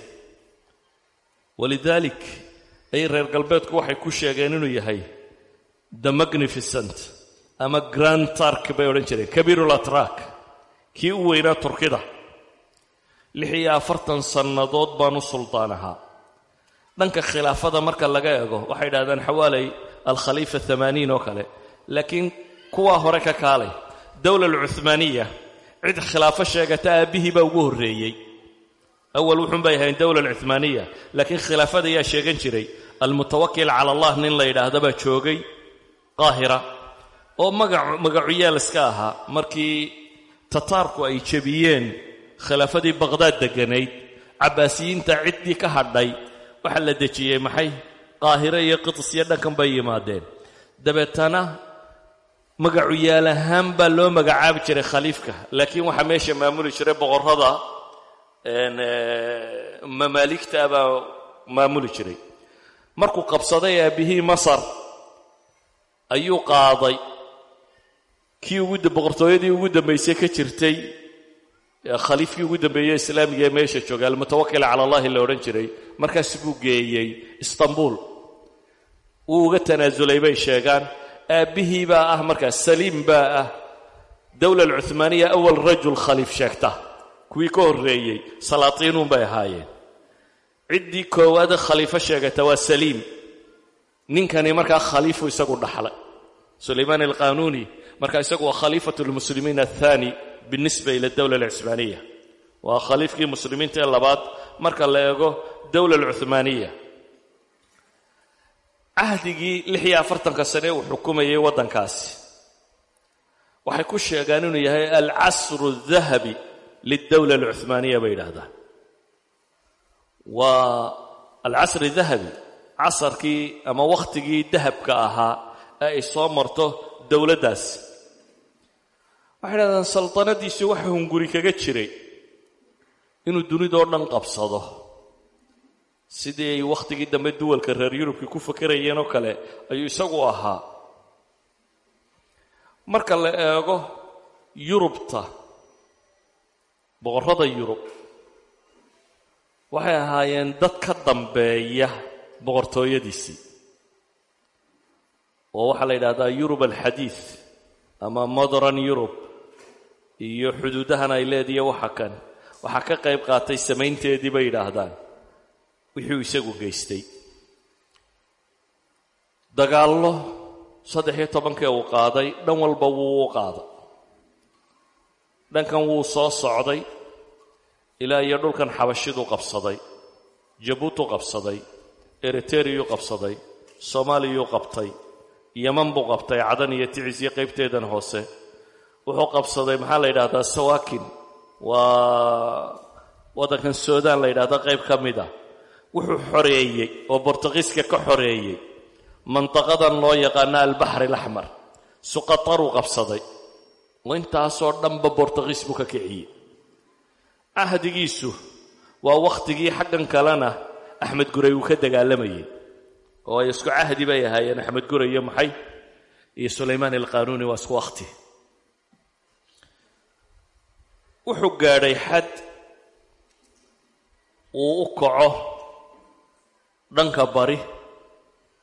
walidaalik ay reer galbeedku waxay ku sheegeen inuu yahay the magnificent ama grand tark bay odhan jireen kabiirul atrak kii u weynaa turkida. Lix iyo afartan sannadood baanu suldaan ahaa dhanka khilaafada marka laga eego waxay idhahdaan xawaalay alkhaliifa amaaniin oo kale laakiin kuwaa hore ka kaalay dowla alcuhmaaniya cid khilaafo sheegata aabbihii baa ugu horreeyey awal wuxuun bay ahayn dowla alcuhmaaniya laakiin khilaafada ayaa sheegan jiray. Almutawakil cala allah nin la yidhaahda baa joogay qaahira oo magacuyaal iska ahaa. Markii tataarku ay jebiyeen khilaafadii baqhdaad degganayd cabbaasiyiinta ciddii ka hadhay waxaa la dejiyey maxay? Qaahiro iyo qidis iyo dhankan bay yimaadeen. Dabeetana magacu yaal ahaan baa loo magacaabi jiray khaliifka. Laakiin waxaa meesha maamuli jiray boqorrada mamaaligta baa maamuli jiray. Markuu qabsaday aabbihii masar ayuu qaaday. Kii ugu boqortooyadii ugu dambaysay ka jirtay khaliifkii ugu dambeeye islaamiga ee meesha joogay almutawakil cala allahi la odhan jiray. Markaas buu geeyey istanbul. Wuu uga tanaasulay bay sheegaan aabbihii baa ah markaas saliim baa ah. Dowla alcuhmaaniya awal rajul khaliif sheegta kuwii ka horreeyey salaatiinuun bay ahaayeen ciddii koowaade khaliifo sheegata waa saliim. Ninkani markaa khaliifu isagu dhaxlay. Sulaymaan alqanuuni marka isagu waa khaliifatu lmuslimiin athani binisba ila dowla alcuhmaaniya waa khaliifkii muslimiinta ee labaad marka la eego dowla alcuhmaaniya cahdigii lix iyo afartanka sane uu xukumayay waddankaasi. Waxay ku sheegaan inuu yahay alcasru dahabi lildowla alcuhmaaniya bay yidhaahdaan waa alcasri dahabi casarkii ama wakhtigii dahabka ahaa ee ay soo marto dowladdaasi waxay dhahdaan saltanadiisu waxa hunguri kaga jiray inuu dunidoo dhan qabsado sidii ay wakhtigii dambe duwalka reer yurubkii ku fakerayeen oo kale ayuu isagu ahaa marka la eego yurubta boqorrada yurub. Waxay ahaayeen dad ka dambeeya boqortooyadiisii oo waxaa la yidhahdaa yurub alxadiid ama modern yurub iyo xuduudahan ay leediya waxa kan. Waxaa ka qayb qaatay samaynteedii bay yidhaahdaan. Wixii uu isagu geystay. Dagaallo saddex iyo tobankii uu qaaday dhan walba wuu u qaaday. Dhankan wuu soo socday ilaa iyo dhulkan xabashiduu qabsaday jabuutuu qabsaday eriteriyuu qabsaday soomaaliyuu qabtay yeman buu qabtay cadan iyo ticis iyo qaybteedan hoose. Wuxuu qabsaday maxaa la yidhahdaa? Sawakin. Waa waddankan suudaan la yidhahda qayb ka mid a wuxuu xoreeyey oo bortuqiiska ka xoreeyey mantaqadan loo yaqaano albaxri alaxmar suqataruu qabsaday. Oo intaasoo dhanba bortuqiis buu ka kiciyey cahdigiisu waa wakhtigii xaggan kalena axmed guray uu ka dagaalamayey oo ay isku cahdi bay ahaayeen axmed guray iyo maxay? Iyo sulaymaan alqaanuuni waa isku wakhti wuxuu gaadhay xad uu u kaco dhanka bari.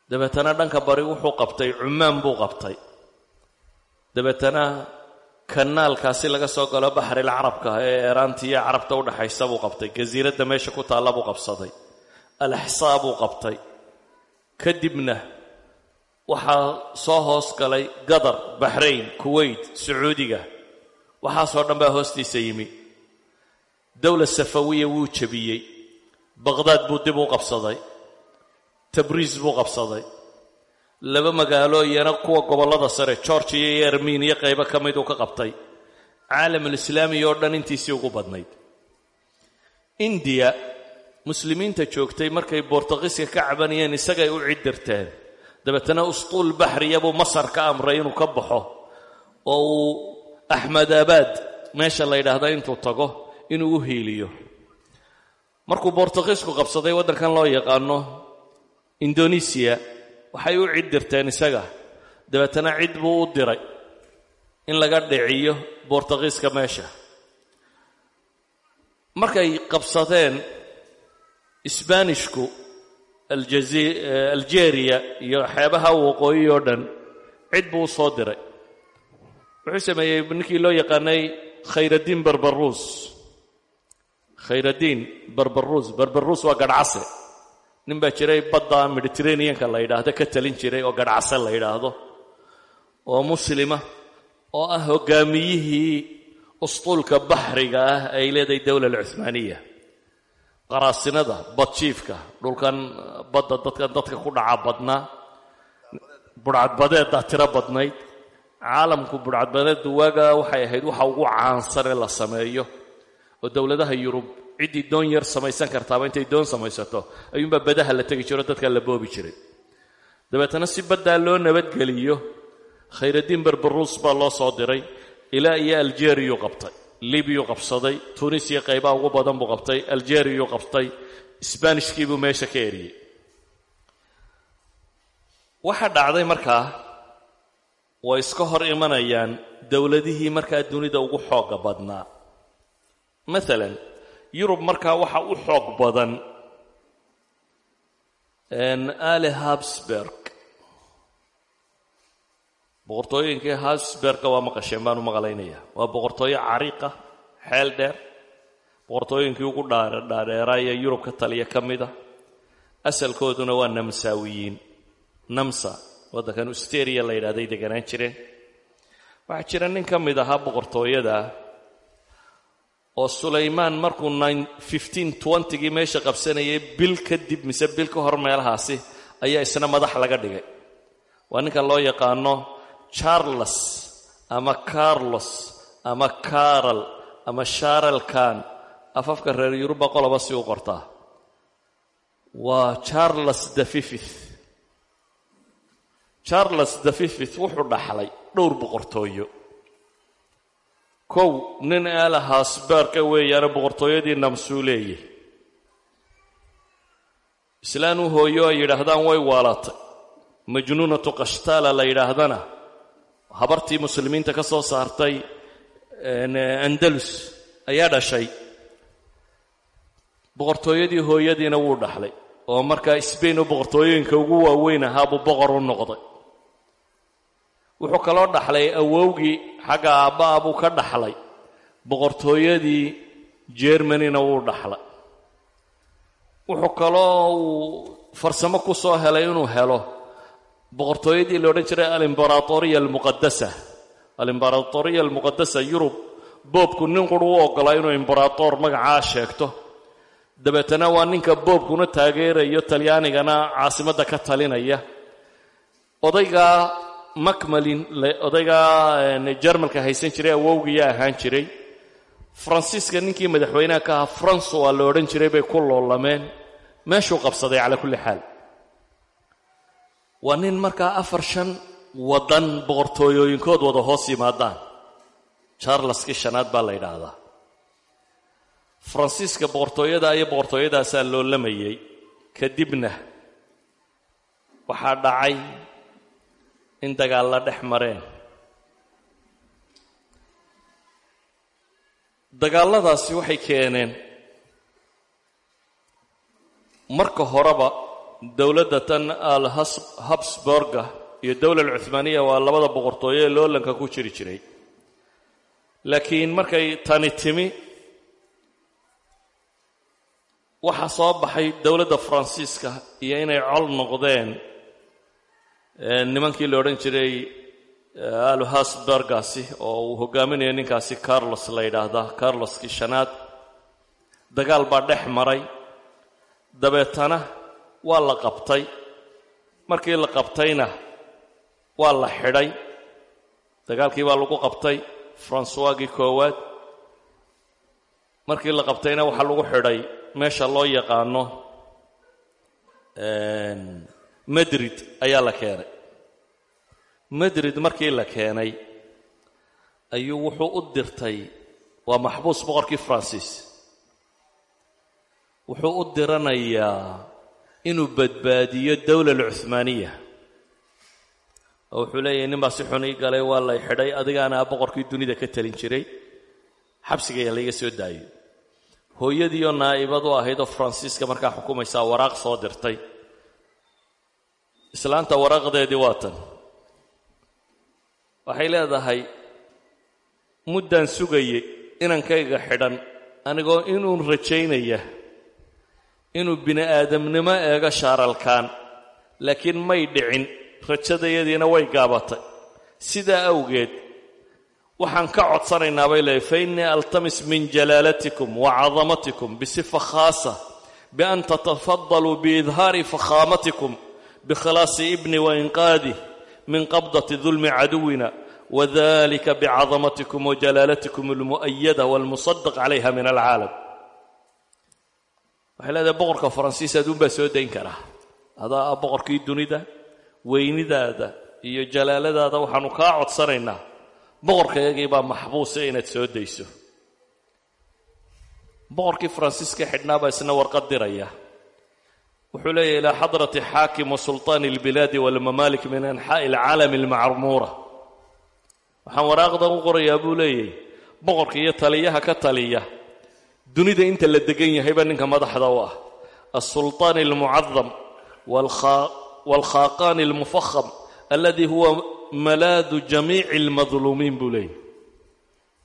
Dabeetana dhanka bari wuxuu qabtay cumaan buu qabtay. Dabeetana kanaalkaasi laga soo galo baxril carabka ee eeraanta iyo carabta u dhaxaysa buu qabtay. Jasiiradda meesha ku taalla buu qabsaday. Alaxsaa buu qabtay. Kadibna waxaa soo hoos galay gadar baxrayn kuwayt sacuudiga. Waxaasoo dhan baa hoostiisa yimi. Dowla safawiya wuu jebiyey. Baqhdaad buu dib u qabsaday. Tabriis buu qabsaday laba magaalo iyana kuwa gobollada sare georgiya iyo armeniya qaybo ka mid uu ka qabtay. Caalamulislaami oo dhan intiisii ugu badnayd. Indiya muslimiinta joogtay markay bortuqiiska ka cabanayeen isagay u cidirteen dabeetana ustuul baxriya buu masar ka amray inuu ka baxo oo uu axmedaabaad meesha la yidhaahda intuu tago inuu u hiiliyo. Markuu bortuqiisku qabsaday waddankan loo yaqaano indonesiya waxay u cid dirteen isaga. Dabeetana cid buu u diray in laga dhiciyo bortuqiiska meesha. Markay qabsadeen sbaanishku aljeeriya iyo xeebaha waqooyi oo dhan cid buu u soo diray. Wuxuu sameeyey ninkii loo yaqaanay khayraddiin barbaruus. Khayraddiin barbaruus. Barbaruus waa garhcase nin baa jiray badda mediterraneanka la yidhaahdo ka talin jiray oo garhcase la yidhaahdo oo muslima oo ah hoggaamiyihii usquulka baxriga ah ay leedahay dowla alcuhmaaniya qaraasinada badjiifka dhulkan badda dadkan dadka ku dhaca badnaa budhcadbadeeddaa tiro badnayd. Caalamku budhcadbadeeddu waagaa waxay ahayd waxa ugu caansanee la sameeyo oo dowladaha yurub ciddii doon yar samaysan kartaaba intay doon samaysato ayuunbaa badaha la tegi jiro dadkaa la boobi jiray. Dabeetana si baddaa loo nabadgeliyo khayraddiin barbaruus baa loo soo diray. Ilaa iyo aljeriyuu qabtay libyuu qabsaday tunisiya qaybaha ugu badan buu qabtay aljeriyuu qabtay sbaanishkii buu meesha ka eriyey. Waxaa dhacday markaa way iska hor imanayaan dowladihii markaa dunida ugu xooga badnaa. Maalan yurub markaa waxa u xoog badan ali habsberg boqortooyinkii habsberga waa maqasheen baan u maqlaynaya waa boqortooyo cariiqa xeel dheer. Boqortooyinkii ugu dhaadheeraa ee yurub ka taliya ka mida asalkooduna waa namsaawiyiin namsa waddankan usteria la yidhahday deganaan jireen. Waxaa jira nin ka mid ahaa boqortooyada oo sulaymaan markuu gii meesha qabsanayay bil kadib mise bil ka hor meelahaasi ayaa isna madax laga dhigay. Waa ninkan loo yaqaano charles ama carlos ama carol ama sharel kan afafka reer yuruba qoloba si u qortaa waa charles the fifth. Charles the fifth wuxuu dhaxlay dhowr boqortooyo kow nin aalahaasbaarka weeyaane boqortooyadii namsuu leeyah islaan u hooyo ay yidhaahdaan way waalatay majnuunatu qashtaala la yidhaahdana habartii muslimiinta ka soo saartay andalus ayaa dhashay. Boqortooyadii hooyadiina wuu dhaxlay oo markaa sbain oo boqortooyooyinka ugu waaweyn ahaa buu boqor u noqday wuxuu kaloo dhaxlay awowgii xagga aabba'a buu ka dhaxlay. Boqortooyadii jermanina wuu dhaxlay. Wuxuu kaloo uu farsamo ku soo helay inuu helo boqortooyadii la odhan jiray alimbaratoriya almuqadasa alimbaratoriya almuqadasa yurub boobku nin quru u oggolaa inuu imbarator magacaa sheegto. Dabeetana waa ninka boobkuna taageerayo talyaanigana caasimadda ka talinaya. Odaygaa macmalin odaygaa jarmalka haysan jiray awowgiya ahaan jiray. Faransiiska ninkii madaxweynaha ka ahaa francois la odhan jiray bay ku loolameen. Meeshuu qabsaday calaa kulli xaal. Waa nin markaa afar shan waddan boqortooyooyinkood wada hoos yimaadaan. Charleskii shanaad baa la yidhaahdaa. Faransiiska boqortooyada iyo boqortooyadaasaa loolamayay kadibna waxaa dhacay in dagaalla dhex mareen. Dagaalladaasi waxay keeneen marka horeba dowladda tan al habsburga iyo dowla alcuhmaaniya waa labada boqortooyo ee loolanka ku jiri jiray. Laakiin markay tani timi waxaa soo baxay dowladda faransiiska iyo inay col noqdeen nimankii la odhan jiray alhasbergaasi oo uu hogaaminayo ninkaasi carlos la yidhaahdaa carloskii shanaad dagaal baa dhex maray. Dabeetana waa la qabtay. Markii la qabtayna waa la xidhay. Dagaalkii baa lagu qabtay francoisgii koowaad. Markii la qabtayna waxaa lagu xidhay meesha loo yaqaano madrid ayaa la keenay. Madrid markii la keenay ayuu wuxuu u dirtay waa maxbuus boqorkii faransiis wuxuu u diranayaa inuu badbaadiyo dowla alcuhmaaniya oo wuxuu leeyahay nin si xun ii galay waa lay xidhay adigaana boqorkii dunida ka talin jiray. Xabsigaya layga soo daayo hooyadiioo naa'ibad u ahayd oo faransiiska markaa xukumaysaa waraaq soo dirtay islaanta waraaqdeedii waa tan. Waxay leedahay muddaan sugayay inankayga xidhan anigoo inuun rajaynaya inuu bini aadamnimo eego shaaralkaan laakiin may dhicin rajadayadiina way gaabatay. Sidaa awgeed waxaan ka codsanaynaa bay leehay fa innii altamis min jalaalatikum wa cadamatikum bisifa khaasa bian tatafadaluu biidhaari fakhaamatikum bikhilaasi ibni wainqaadih min qabdati dulmi caduwina wadalika bicadamatikum wajalaalatikum almu'ayada walmusadaq calayha min alcaalam waxay leedahay boqorka faransiis aduunbaa soo dayn karaa adaa boqorkii dunida weynidaada iyo jalaaladaada waxaanu kaa codsanaynaa boqorkaygii baa maxbuusa inaad soo dayso boqorkii faransiiska xidhnaa baa isna warqad diraya wuxuu leeyahy ilaa xadrati xaakim wa sulطaani اlbilaadi walmamaalik min anxaa'i alcaalami almacmuura waxaan waraaqdan u qorayaa buu leeyahy boqorka iyo taliyaha ka taliya dunida inta la degan yahayba ninka madaxda u ah alsulطaani almucadam waalkhaaqaani almufaham aladi huwa malaadu jamiici almadluumiin buu leeyahy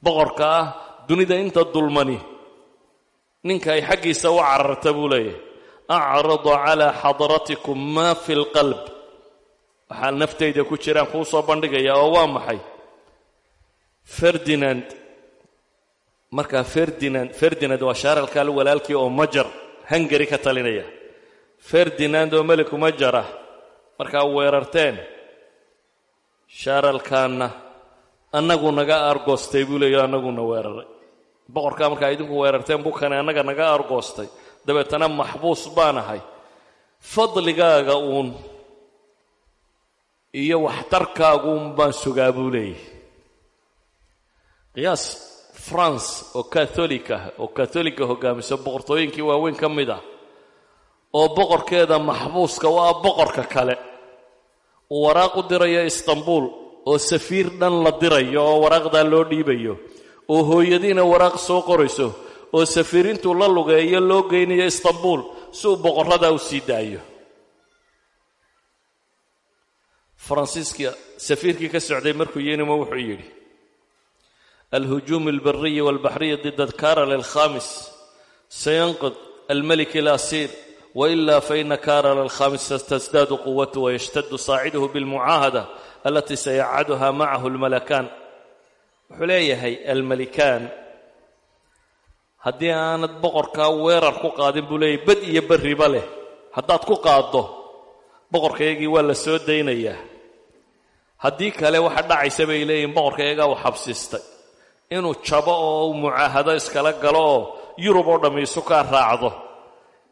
boqorka ah dunida inta dulmani ninka ay xaggiisa u cararta buu leeyahay acradu calaa xadratikum maa fi lqalb waxaa naftayda ku jiraan kuu soo bandhigaya oo waa maxay ferdinand markaa ferdinand ferdinand waa shaaralkaal walaalkii oo majar hungari ka talinaya ferdinand oo meliku majar markaa weerarteen shaaralkaanna annagu naga aargoostay buu leeya annaguna weeraray boqorkaa markaa idinku weerarteen bukane annaga naga aargoostay dabeetana maxbuus baan ahay. Fadligaaga uun iyo waxtarkaaguun baan sugaa buu leeyahy qiyaas france oo katholik ah oo katholiga hogaamisa boqortooyinkii waaweyn ka mid ah oo boqorkeeda maxbuuska u ah boqorka kale uu waraaq u dirayo istanbuul oo safiir dhan la dirayo oo waraaqdaa loo dhiibayo oo hooyadiina waraaq soo qorayso oo safiirintuu la lugeeyo loo geynayo istanbuul si uu boqorradaa u sii daayo. Faransiiska safiirkii ka socday markuu yinimo wuxuu yidhi alhujuum albariyi walbaxriyi dida karol alkhamis sayanqid almelik alasiir waila faina karol alkhamis tasdaadu quwatu wayashtadu saaciduhu bilmucaahada alatii sayacaduha macahu almalakaan. Wuxuu leeyahay almalikaan haddii aanad boqorkaa weerar ku qaadin buu leeyahy bad iyo berriba leh. Haddaad ku qaaddo boqorkaygii waa la soo daynayaa haddii kale waxa dhacaysa bay leeyihiin boqorkayagaa u xabsiistay inuu jabo oo mucaahado iskala galo oo yurub oo dhammi isu kaa raacdo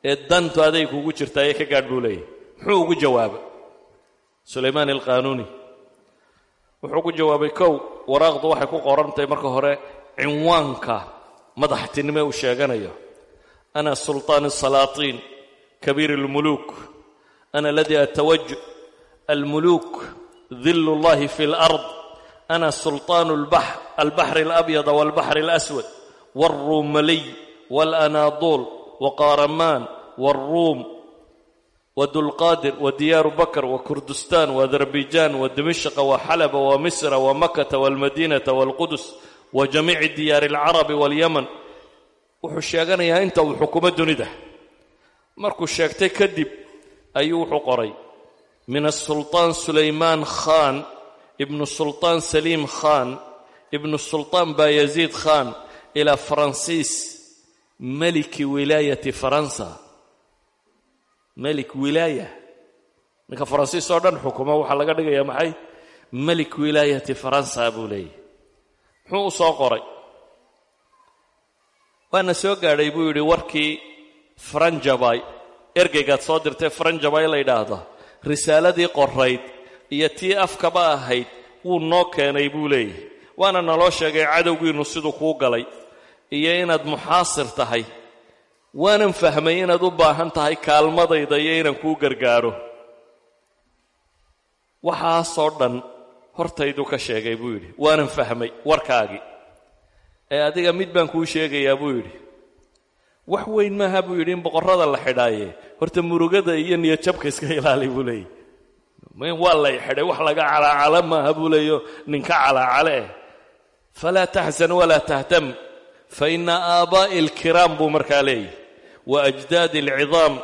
ee dantu aday kugu jirta ayay ka gaadh buu leeyahy muxuu ugu jawaabay? Sulaymaan alqaanuuni. Wuxuu ku jawaabay kow waraaqdu waxay ku qorantahay marka hore cinwaanka madaxtinimo uu sheeganayo ana sulطaan الsalaaطiin kabiir اlmuluuk ana aladii atawaj almuluuk dil اllahi fi اlأrض ana sulطaan albaxr اlabyad wاlbaxr اlaswad wاlruumaliy wاlanaaduul waqaaramaan wاlruum wadulqaadir wadiyaaru bakr wakurdistan wadarbijan wadimishqa waxalaba wamisra wamakata wاlmadinata wاlqudus wajamiici diyaari alcarabi waalyaman wuxuu sheeganayaa inta uu xukumo dunida markuu sheegtay kadib ayuu wuxuu qoray min asulطaan sulaymaan khan ibnu sulطaan saliim khan ibnu sulطaan bayaziid khan ilaa faransiis meliki wilaayati faransa melik wilaaya ninka faransiis oo dhan xukumo waxaa laga dhigayaa maxay melik wilaayati faransa buu leeyahy muxuu u soo qoray? Waana soo gaadhay buu yidhi warkii faranjabay ergeygaad soo dirtay faranjabay la yidhaahdo risaaladii qorayd iyo tii afkaba ahayd wuu noo keenay buu leeyahy waana naloo sheegay cadowgiinnu siduu kuu galay iyo inaad muxaasir tahay. Waanan fahmay inaad u baahan tahay kaalmadayda iyo inaan kuu gargaaro. Waxaasoo dhan hortayduu ka sheegay buu yidhi waanan fahmay warkaagii. Ee adiga mid baan kuu sheegayaa buu yidhi. Wax weyn maaha buu yidhi in boqorrada la xidhaaye. Horta murugada iyo niyadjabka iska ilaali buu leeyay waa lay xidhay wax laga calaacala maaha buu leeyo ninka calaacale eh. Falaa taxsan walaa tahtam faina aabaa'i alkiraam buu markaa leeyahy waajdaadi alcidaam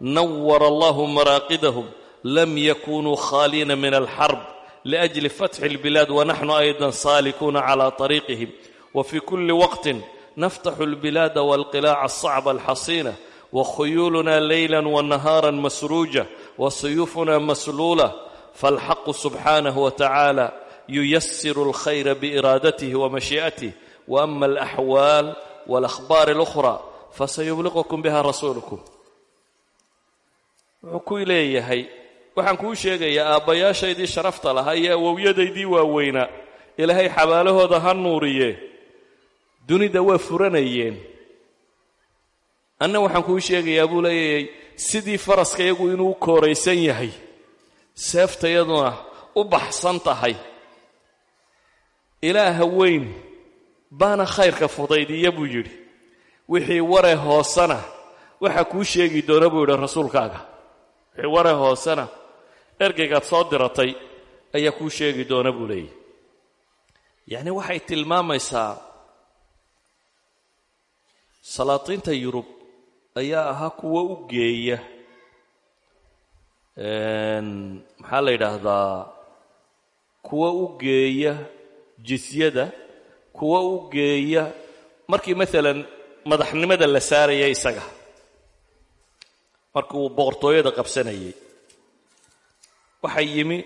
nawara allahu maraaqidahum lam yakunuu khaaliina min alxarb liأjli fatxi اlbilaad wanaxnu ayda saalikuuna clى طariiqihim wfي kuli waqti naftaxu اlbilaada wاlqilaaca الصacba alxasiina wakhuyuuluna leyla wanahaara masruuja wasuyuufuna masluula faاlxaqu subxaanaه watacaala yuyasiru اlkhayra biiraadath wmashii'atih waama alaxwaal wاlأkhbaar اlأkhra fasayubliqkum biha rasuulkum wuxuu ku leeyahay waxaan kuu sheegayaa aabbayaashaydii sharafta lahaa iyo awowyadaydii waaweynaa ilaahay xabaalahooda ha nuuriye. Dunida waa furanayeen. Anna waxaan kuu sheegayaa buu leeyahay sidii faraska iyagu inuu kooraysan yahay seeftayaduna u baxsan tahay. Ilaaha weyn baana khayrka fudaydiya buu yidhi wixii ware hoosena waxaa kuu sheegi doona buu yidhi rasuulkaaga. Wixii ware hoosena ergeygaad soo diratay ayaa kuu sheegi doona buu leeyahy. Yacni waxay tilmaamaysaa salaatiinta yurub ayaa ahaa kuwa u geeya. Maxaa la yidhaahdaa? Kuwa u geeya jisyada kuwa u geeya markii maalan madaxnimada la saaraya isaga. Markii uu boqortooyada qabsanayay waxaa yimi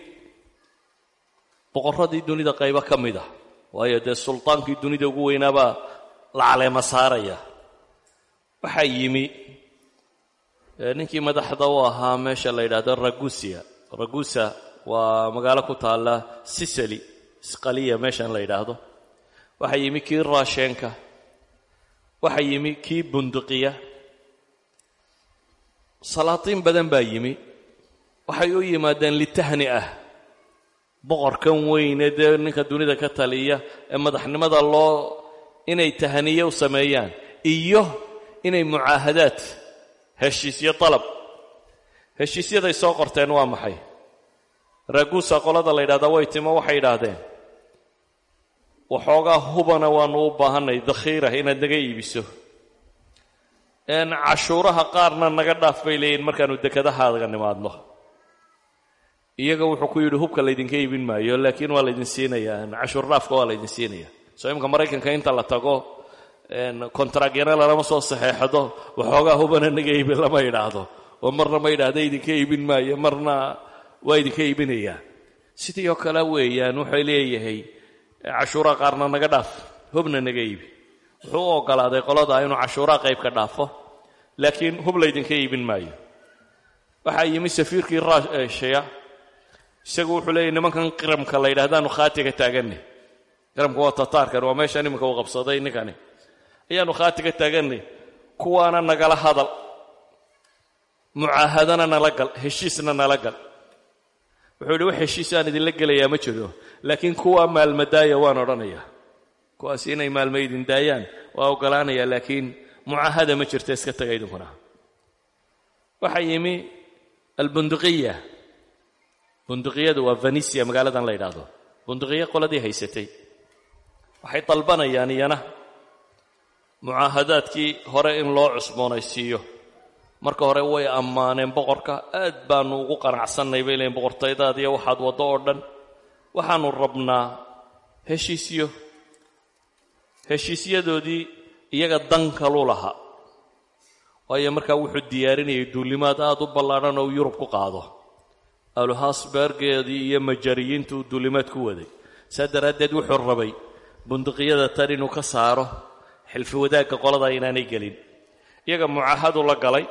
boqorradii dunida qaybo ka mid ah. Waayo dee sultaankii dunida ugu weynaabaa la caleema saaraya. Waxaa yimi ninkii madaxda u ahaa meesha la yidhaahdo ragusia ragusa waa magaalo ku taalla sicily sqaliya meeshan la yidhaahdo. Waxaa yimi kii raasheenka waxaa yimi kii bunduqiya. Salaatiin badan baa yimi waxay u yimaadeen litahni ah. Boqorkan weyne dee ninka dunida ka taliya ee madaxnimada loo inay tahaniye u sameeyaan iyo inay mucaahadaad heshiisyo dalab heshiisyaday soo qorteen waa maxay? Raaguusa qolada la yidhahdaa way timo waxay yidhaahdeen waxoogaa hubana waanu u baahanay dakhiira inaad naga iibiso. Cashuuraha qaarna naga dhaaf bay leeyihiin markaanu dekedahaaga nimaadno iyaga wuxuu ku yidhi hubka laydinka iibin maayo laakiin waa laydin siinayaa. Cashuur dhaafka waa laydin siinaya soo imika maraykanka inta la tago kontragyana lalama soo saxeexdo waxoogaa hubana naga iibin lama idhaahdo oo marna ma idhaahda idinka iibin maayo marna waa idinka iibinayaa. Sidii oo kale weeyaan wuxuu leeyahay cashuuraha qaarna naga dhaaf hubna naga iibi. Wuxuu u ogolaaday qoladaa inuu cashuuraha qayb ka dhaafo laakiin hub laydinka iibin maayo. Waxaa yimi safiirkii rushia isagu wuxuu leeyahy nimankan qiramka la yidhahdaanu khaatiga taaganay qiramka waa tataarkan waa meeshan iminka uu qabsaday ninkani. Ayaanu khaatiga taaganay kuwaana nagala hadal. Mucaahadana nala gal heshiisna nala gal. Wuxuu yidhi wax heshiis aan idinla gelayaa ma jiro laakiin kuwa maalmadaaya waan odhanayaa. Kuwaas inay maalmo idin daayaan waa ogolaanaya laakiin mucaahada ma jirta iska taga idinkuna. Waxaa yimi albunduqiya bunduqiyadu waa venisia magaaladan la yidhaahdo. Bunduqiya qoladii haysatay. Waxay dalbanayaan iyana. Mucaahadaadkii hore in loo cusboonaysiiyo. Marka hore way ammaaneen boqorka. Aad baanu ugu qanacsannay bay leeyiin boqortaydaadiyo waxaad waddo oo dhan. Waxaanu rabnaa heshiisyo heshiisyadoodii iyaga dan kalu lahaa. Waayo markaa wuxuu diyaarinayay duulimaad aad u ballaadhan oo yurub ku qaado aluhasbergeedii iyo majariyiintu uu duulimaad ku waday. Saa daraaddeed wuxuu rabay bunduqiyada tan inuu ka saaro xilfi wadaagga qolada inaanay gelin. Iyaga mucaahadu la galay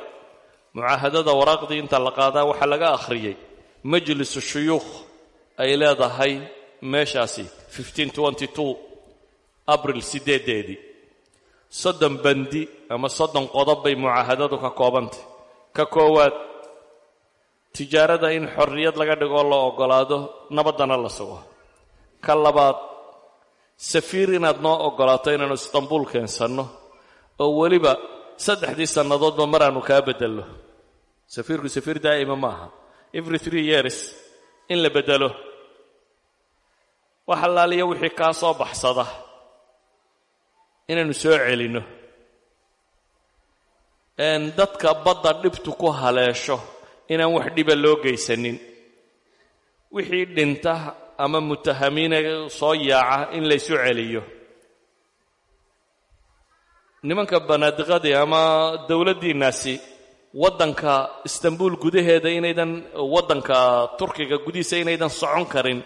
mucaahadada waraaqdii inta la qaadaa waxaa laga akhriyey majlisu shuyuukh ay leedahay meeshaasi abril sideedeedii soddon bandi ama soddon qodob bay mucaahadadu ka koobantay. Ka koowaad tijaarada in xorriyad laga dhigoo la oggolaado nabaddana la sugo. Ka labaad safiir inaad noo oggolaato inaanu istanbuul keensanno oo weliba saddexdii sannadoodba maraanu kaa beddello. Safiirku safiir daa'ima ma aha. Every three years in la beddelo. Wax allaaliya wixii kaa soo baxsada inaynu soo celinno. Dadka badda dhibtu ku haleesho inaan wax dhiba loo geysanin. Wixii dhinta ama mutahamiina soo yaaca in laysu celiyo. Nimanka banaadiqadii ama dowladdiinnaasi waddanka istanbuul gudaheeda inaydan waddanka turkiga gudihiisa inaydan socon karin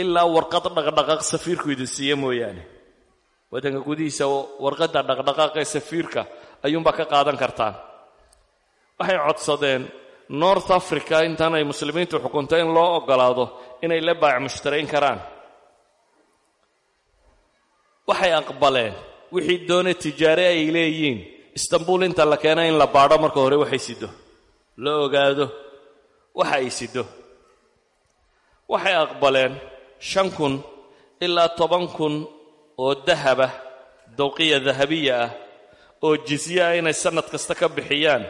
ilaa warqad dhaqdhaqaaq safiirku idin siiya mooyaane. Waddanka gudihiisa warqadda dhaqdhaqaaqee safiirka ayuunbaa ka qaadan kartaan waxay codsadeen north africa intaan ay muslimiintu xukunto in loo oggolaado inay la baac mushtarayn karaan. Waxay aqbaleen wixii doone tijaare ay leeyihiin istanbuul inta la keena in la baadho marka hore waxay sido. La ogaado waxa ay sido. Waxay aqbaleen shan kun ilaa toban kun oo dahabah dawqiya dahabiya ah oo jizye ah inay sannad kasta ka bixiyaan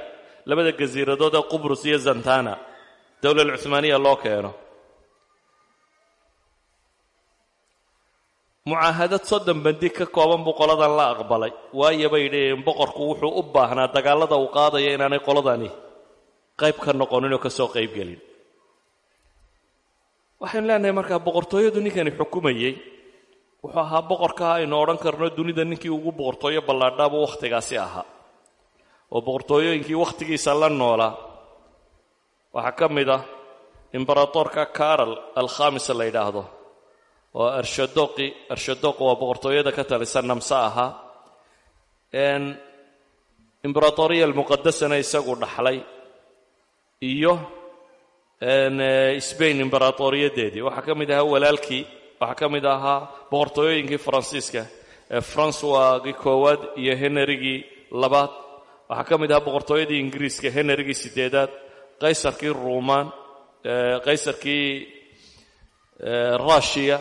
labada gasiiradood ee qubrus iyo zantana dowlal cuhmaaniya loo keeno. Mucaahadad soddon bandi ka kooban buu qoladan la aqbalay waayo bay dhaheen boqorku wuxuu u baahnaa dagaallada uu qaadaya inaanay qoladani qayb ka noqonin oo ka soo qayb gelin. Waxaynu leenahay markaa boqortooyadu ninkani xukumayey wuxuu ahaa boqorka aynu odhan karno dunida ninkii ugu boqortooyo ballaadhaabuu wakhtigaasi ahaa oo boqortooyooyinkii wakhtigiisa la noolaa waxaa ka mid ah imberatorka carol alkhamis la yidhaahdo oo arshadoqi arshadoqi waa boqortooyada ka talisa namse ahaa. Imberatoriya almuqadasana isagu dhaxlay iyo sbain imberatoriyadeedii waxaa ka mid ahaa walaalkii waxaa ka mid ahaa boqortooyooyinkii faransiiska ee francoisgii koowaad iyo henrigii labaad waxaa ka mid ahaa boqortooyadii ingiriiska henrigii sideedaad qaysarkii ruumaan qaysarkii rushiya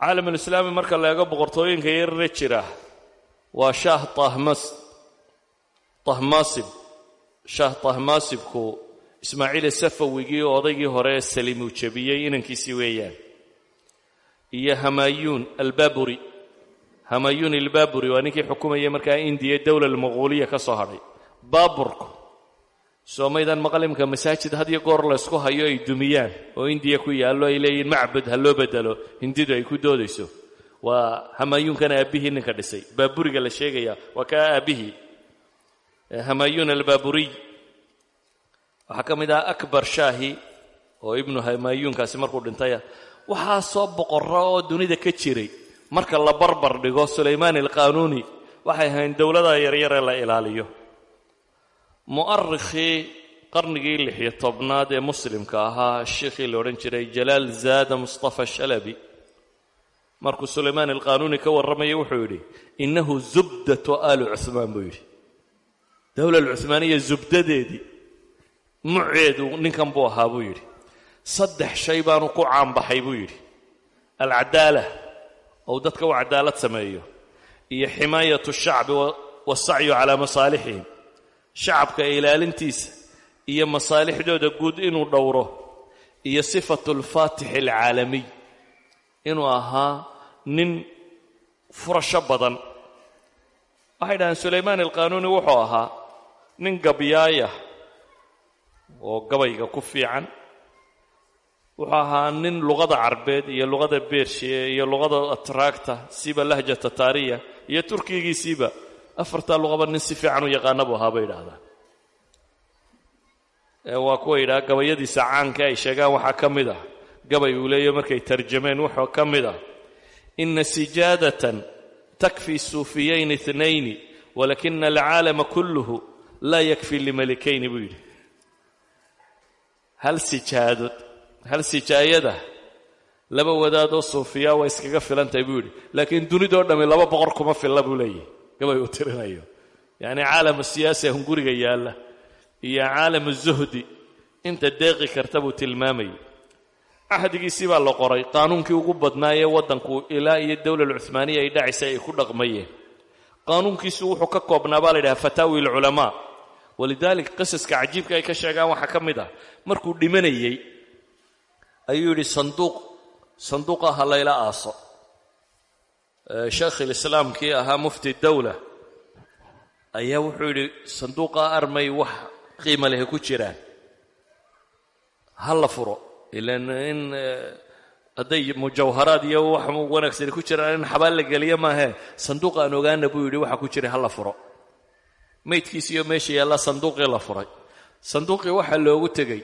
caalamulislaami marka la boqortooyinka yarare jira waa shaah tahmas tahmasib shaah tahmasibku ismaaciil safawigii oo odaygii hore saliim uu jebiyey inankiisii weeyaan. Iyo hamayuun albaburi hamayuun albaburi waa ninkii xukumayay markaa indiya dowla almaquuliya ka soo hadhay baaburku soomaydan maqalimka masaajid had iyo goor laysku hayo ay dumiyaan oo indiya ku yaallo ay leeyihiin macbud ha loo bedelo hindidu ay ku doodayso. Waa hamayuunkana aabbihii ninka dhisay. Baaburiga la sheegaya waa kaa aabbihii. Hamayuun albaaburiy waxaa ka mid ah akbar shaahi oo ibnu hamayuunkaasi markuu dhintaya waxaa soo boqora oo dunida ka jiray marka la barbar dhigo sulaymaan alqaanuuni waxay ahayn dowladda yaryar ee la ilaaliyo. Mu'arikhii qarnigii lixiyo tobnaad ee muslimka ahaa sheikhii la odhan jiray jalaal zaada mustafa shalabi. Markuu sulaymaan alqaanuuni ka warramayay wuxuu yidhi innahu zubdatu aali cuhmaan buu yidhi. Dowla alcuhmaaniya zubdadeedii muceedu ninkan buu ahaa buu yidhi. Saddex shay baanu ku caanbaxay buu yidhi. Alcadaala ou dadka u cadaalad sameeyo. Iyo ximaayatu shacbi wasacyu calaa masaalixihim. Shacabka ilaalintiisa iyo masaalixdooda guud inuu dhowro. Iyo sifatu alfaatixi alcaalamiy. Inuu ahaa nin furasho badan. Waxay dhahaan sulaymaan alqaanuuni wuxuu ahaa nin gabyaaya oo gabayga ku fiican wuxuu ahaa nin luqada carbeed iyo luqada beershiya iyo luqada atraagta siba lahjata taariya iyo turkigiisiiba afartaa luqaba nin si fiican u yaqaana buu ahaa bay idhaahdaan waa kuwa yidhaha gabayadiisa caanka ay sheegaan waxaa ka mid ah. Gabay uu leeyahy markay tarjameen wuxuu ka mid ah. Ina sijaadatan takfi suufiyayn inayni walakina alcaalama kulluhu laa yakfi limalikayni buu yidhi. Hal sijaadood hal sijaayada laba wadaadoo suufiya waa iskaga filantahay buu yidhi. Laakiin dunidoo dhammi laba boqor kuma filla buu leeyahy gabay uu tirinayo. Yacni caalamu siyaasi hunguriga yaalla iyo caalamu zuhdi inta deeqi karta buu tilmaamayay cahdigiisii baa la qoray qaanuunkii ugu badnaa ee waddanku ilaa iyo dowla alcuhmaaniya ay dhacaysay ay ku dhaqmayeen. Qaanuunkiisu wuxuu ka koobnaa baa la yidhaha fataawi alculamaa. Walidaalik qisaska cajiibka ay ka sheegaan waxaa ka mid ah. Markuu dhimanayey ayuu yidhi sanduuq sanduuqa ha layla aaso. Sheekhiilislaamkii ahaa mufti dowla ayaa wuxuu yidhi sanduuqa armay wax qiima lehe ku jiraan ha la furo. Ilan in hadday mujawharaad iyo wax wanaagsani ku jiraan in xabaal la geliya maahe. Sanduuq aan ogaana buu yidhi waxa ku jiray ha la furo. Maydkiisi iyo meesha yaallaa sanduuqii la furay. Sanduuqii waxaa loogu tegey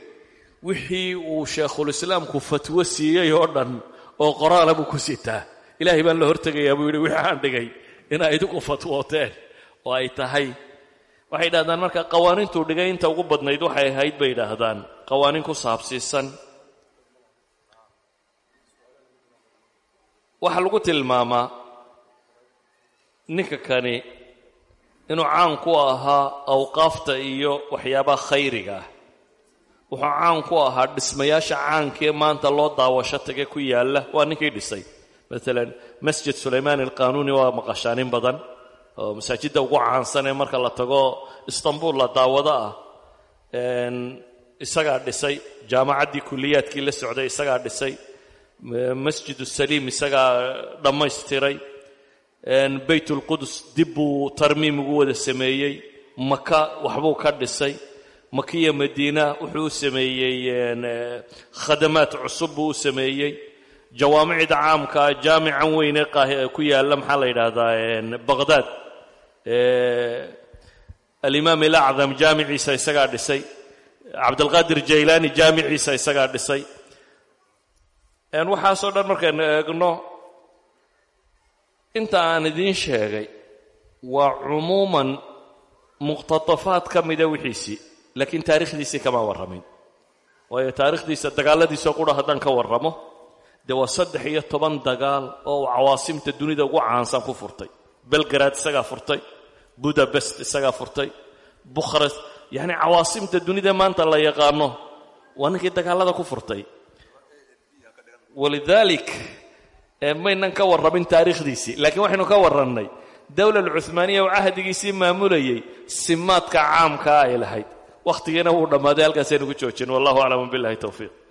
wixii uu sheekhulislaamku fatwo siiyey oo dhan oo qoraala ku sitaa. Ilaahay baan la hortegayaa buu yidhi wixii aan dhigay inaa idigu fatwooteen oo ay tahay. Waxay yidhahdaan marka qawaaniintuu dhigay inta ugu badnayd waxay ahayd bay yidhaahdaan qawaaniin ku saabsiisan. Waxaa lagu tilmaamaa ninka kani inuu caan ku ahaa awqaafta iyo waxyaabaha khayriga ah wuxuu caan ku ahaa dhismayaasha caankee maanta loo daawasho tage ku yaalla. Waa ninkii dhisay. Maalan masjid sulaymaan alqaanuuni waa maqashaanin badan oo masaajidda ugu caansan ee marka la tago istanbul la daawado ah. Isagaa dhisay. Jaamacaddii kuliyaadkii la socday isagaa dhisay. Masjid saliim isagaa dhammaystiray. Bayt ulqudus dib buu tarmiim ugu wada sameeyey. Maka waxbuu ka dhisay makiya madiina wuxuu u sameeyey khadamaad cusub buu u sameeyey. Jawaamicda caamkaa jaamican weyne ku yaalla maxaa la yidhaahdaa baqhdaad alimaam alacdam jaamiciisa isagaa dhisay. Cabdalqaadir jaylaani jaamiciisa isagaa dhisay. Waxaasoo dhan markaynu eegno inta aan idiin sheegay waa cumuuman muqhtatafaad ka mida wixiisii laakiin taarikhdiisii kama warramin. Waayo taarikhdiisa dagaalladiisoo qura haddaan ka warramo dee waa saddex iyo toban dagaal oo cawaasimta dunida ugu caansan ku furtay. Belgarad isagaa furtay budabest isagaa furtay bukhres yacni cawaasimta dunida maanta la yaqaano waa ninkii ku furtay. Walidaalik maynan ka warramin taariikhdiisii laakiin waxaynu ka warrannay dowla alcuhmaaniya oo cahdigiisii maamulayay simaadka caamkaa ay lahayd wakhtigiina wuu dhammaaday halkaasaynu ku joojin. Wallahu aclam billahi towfiiq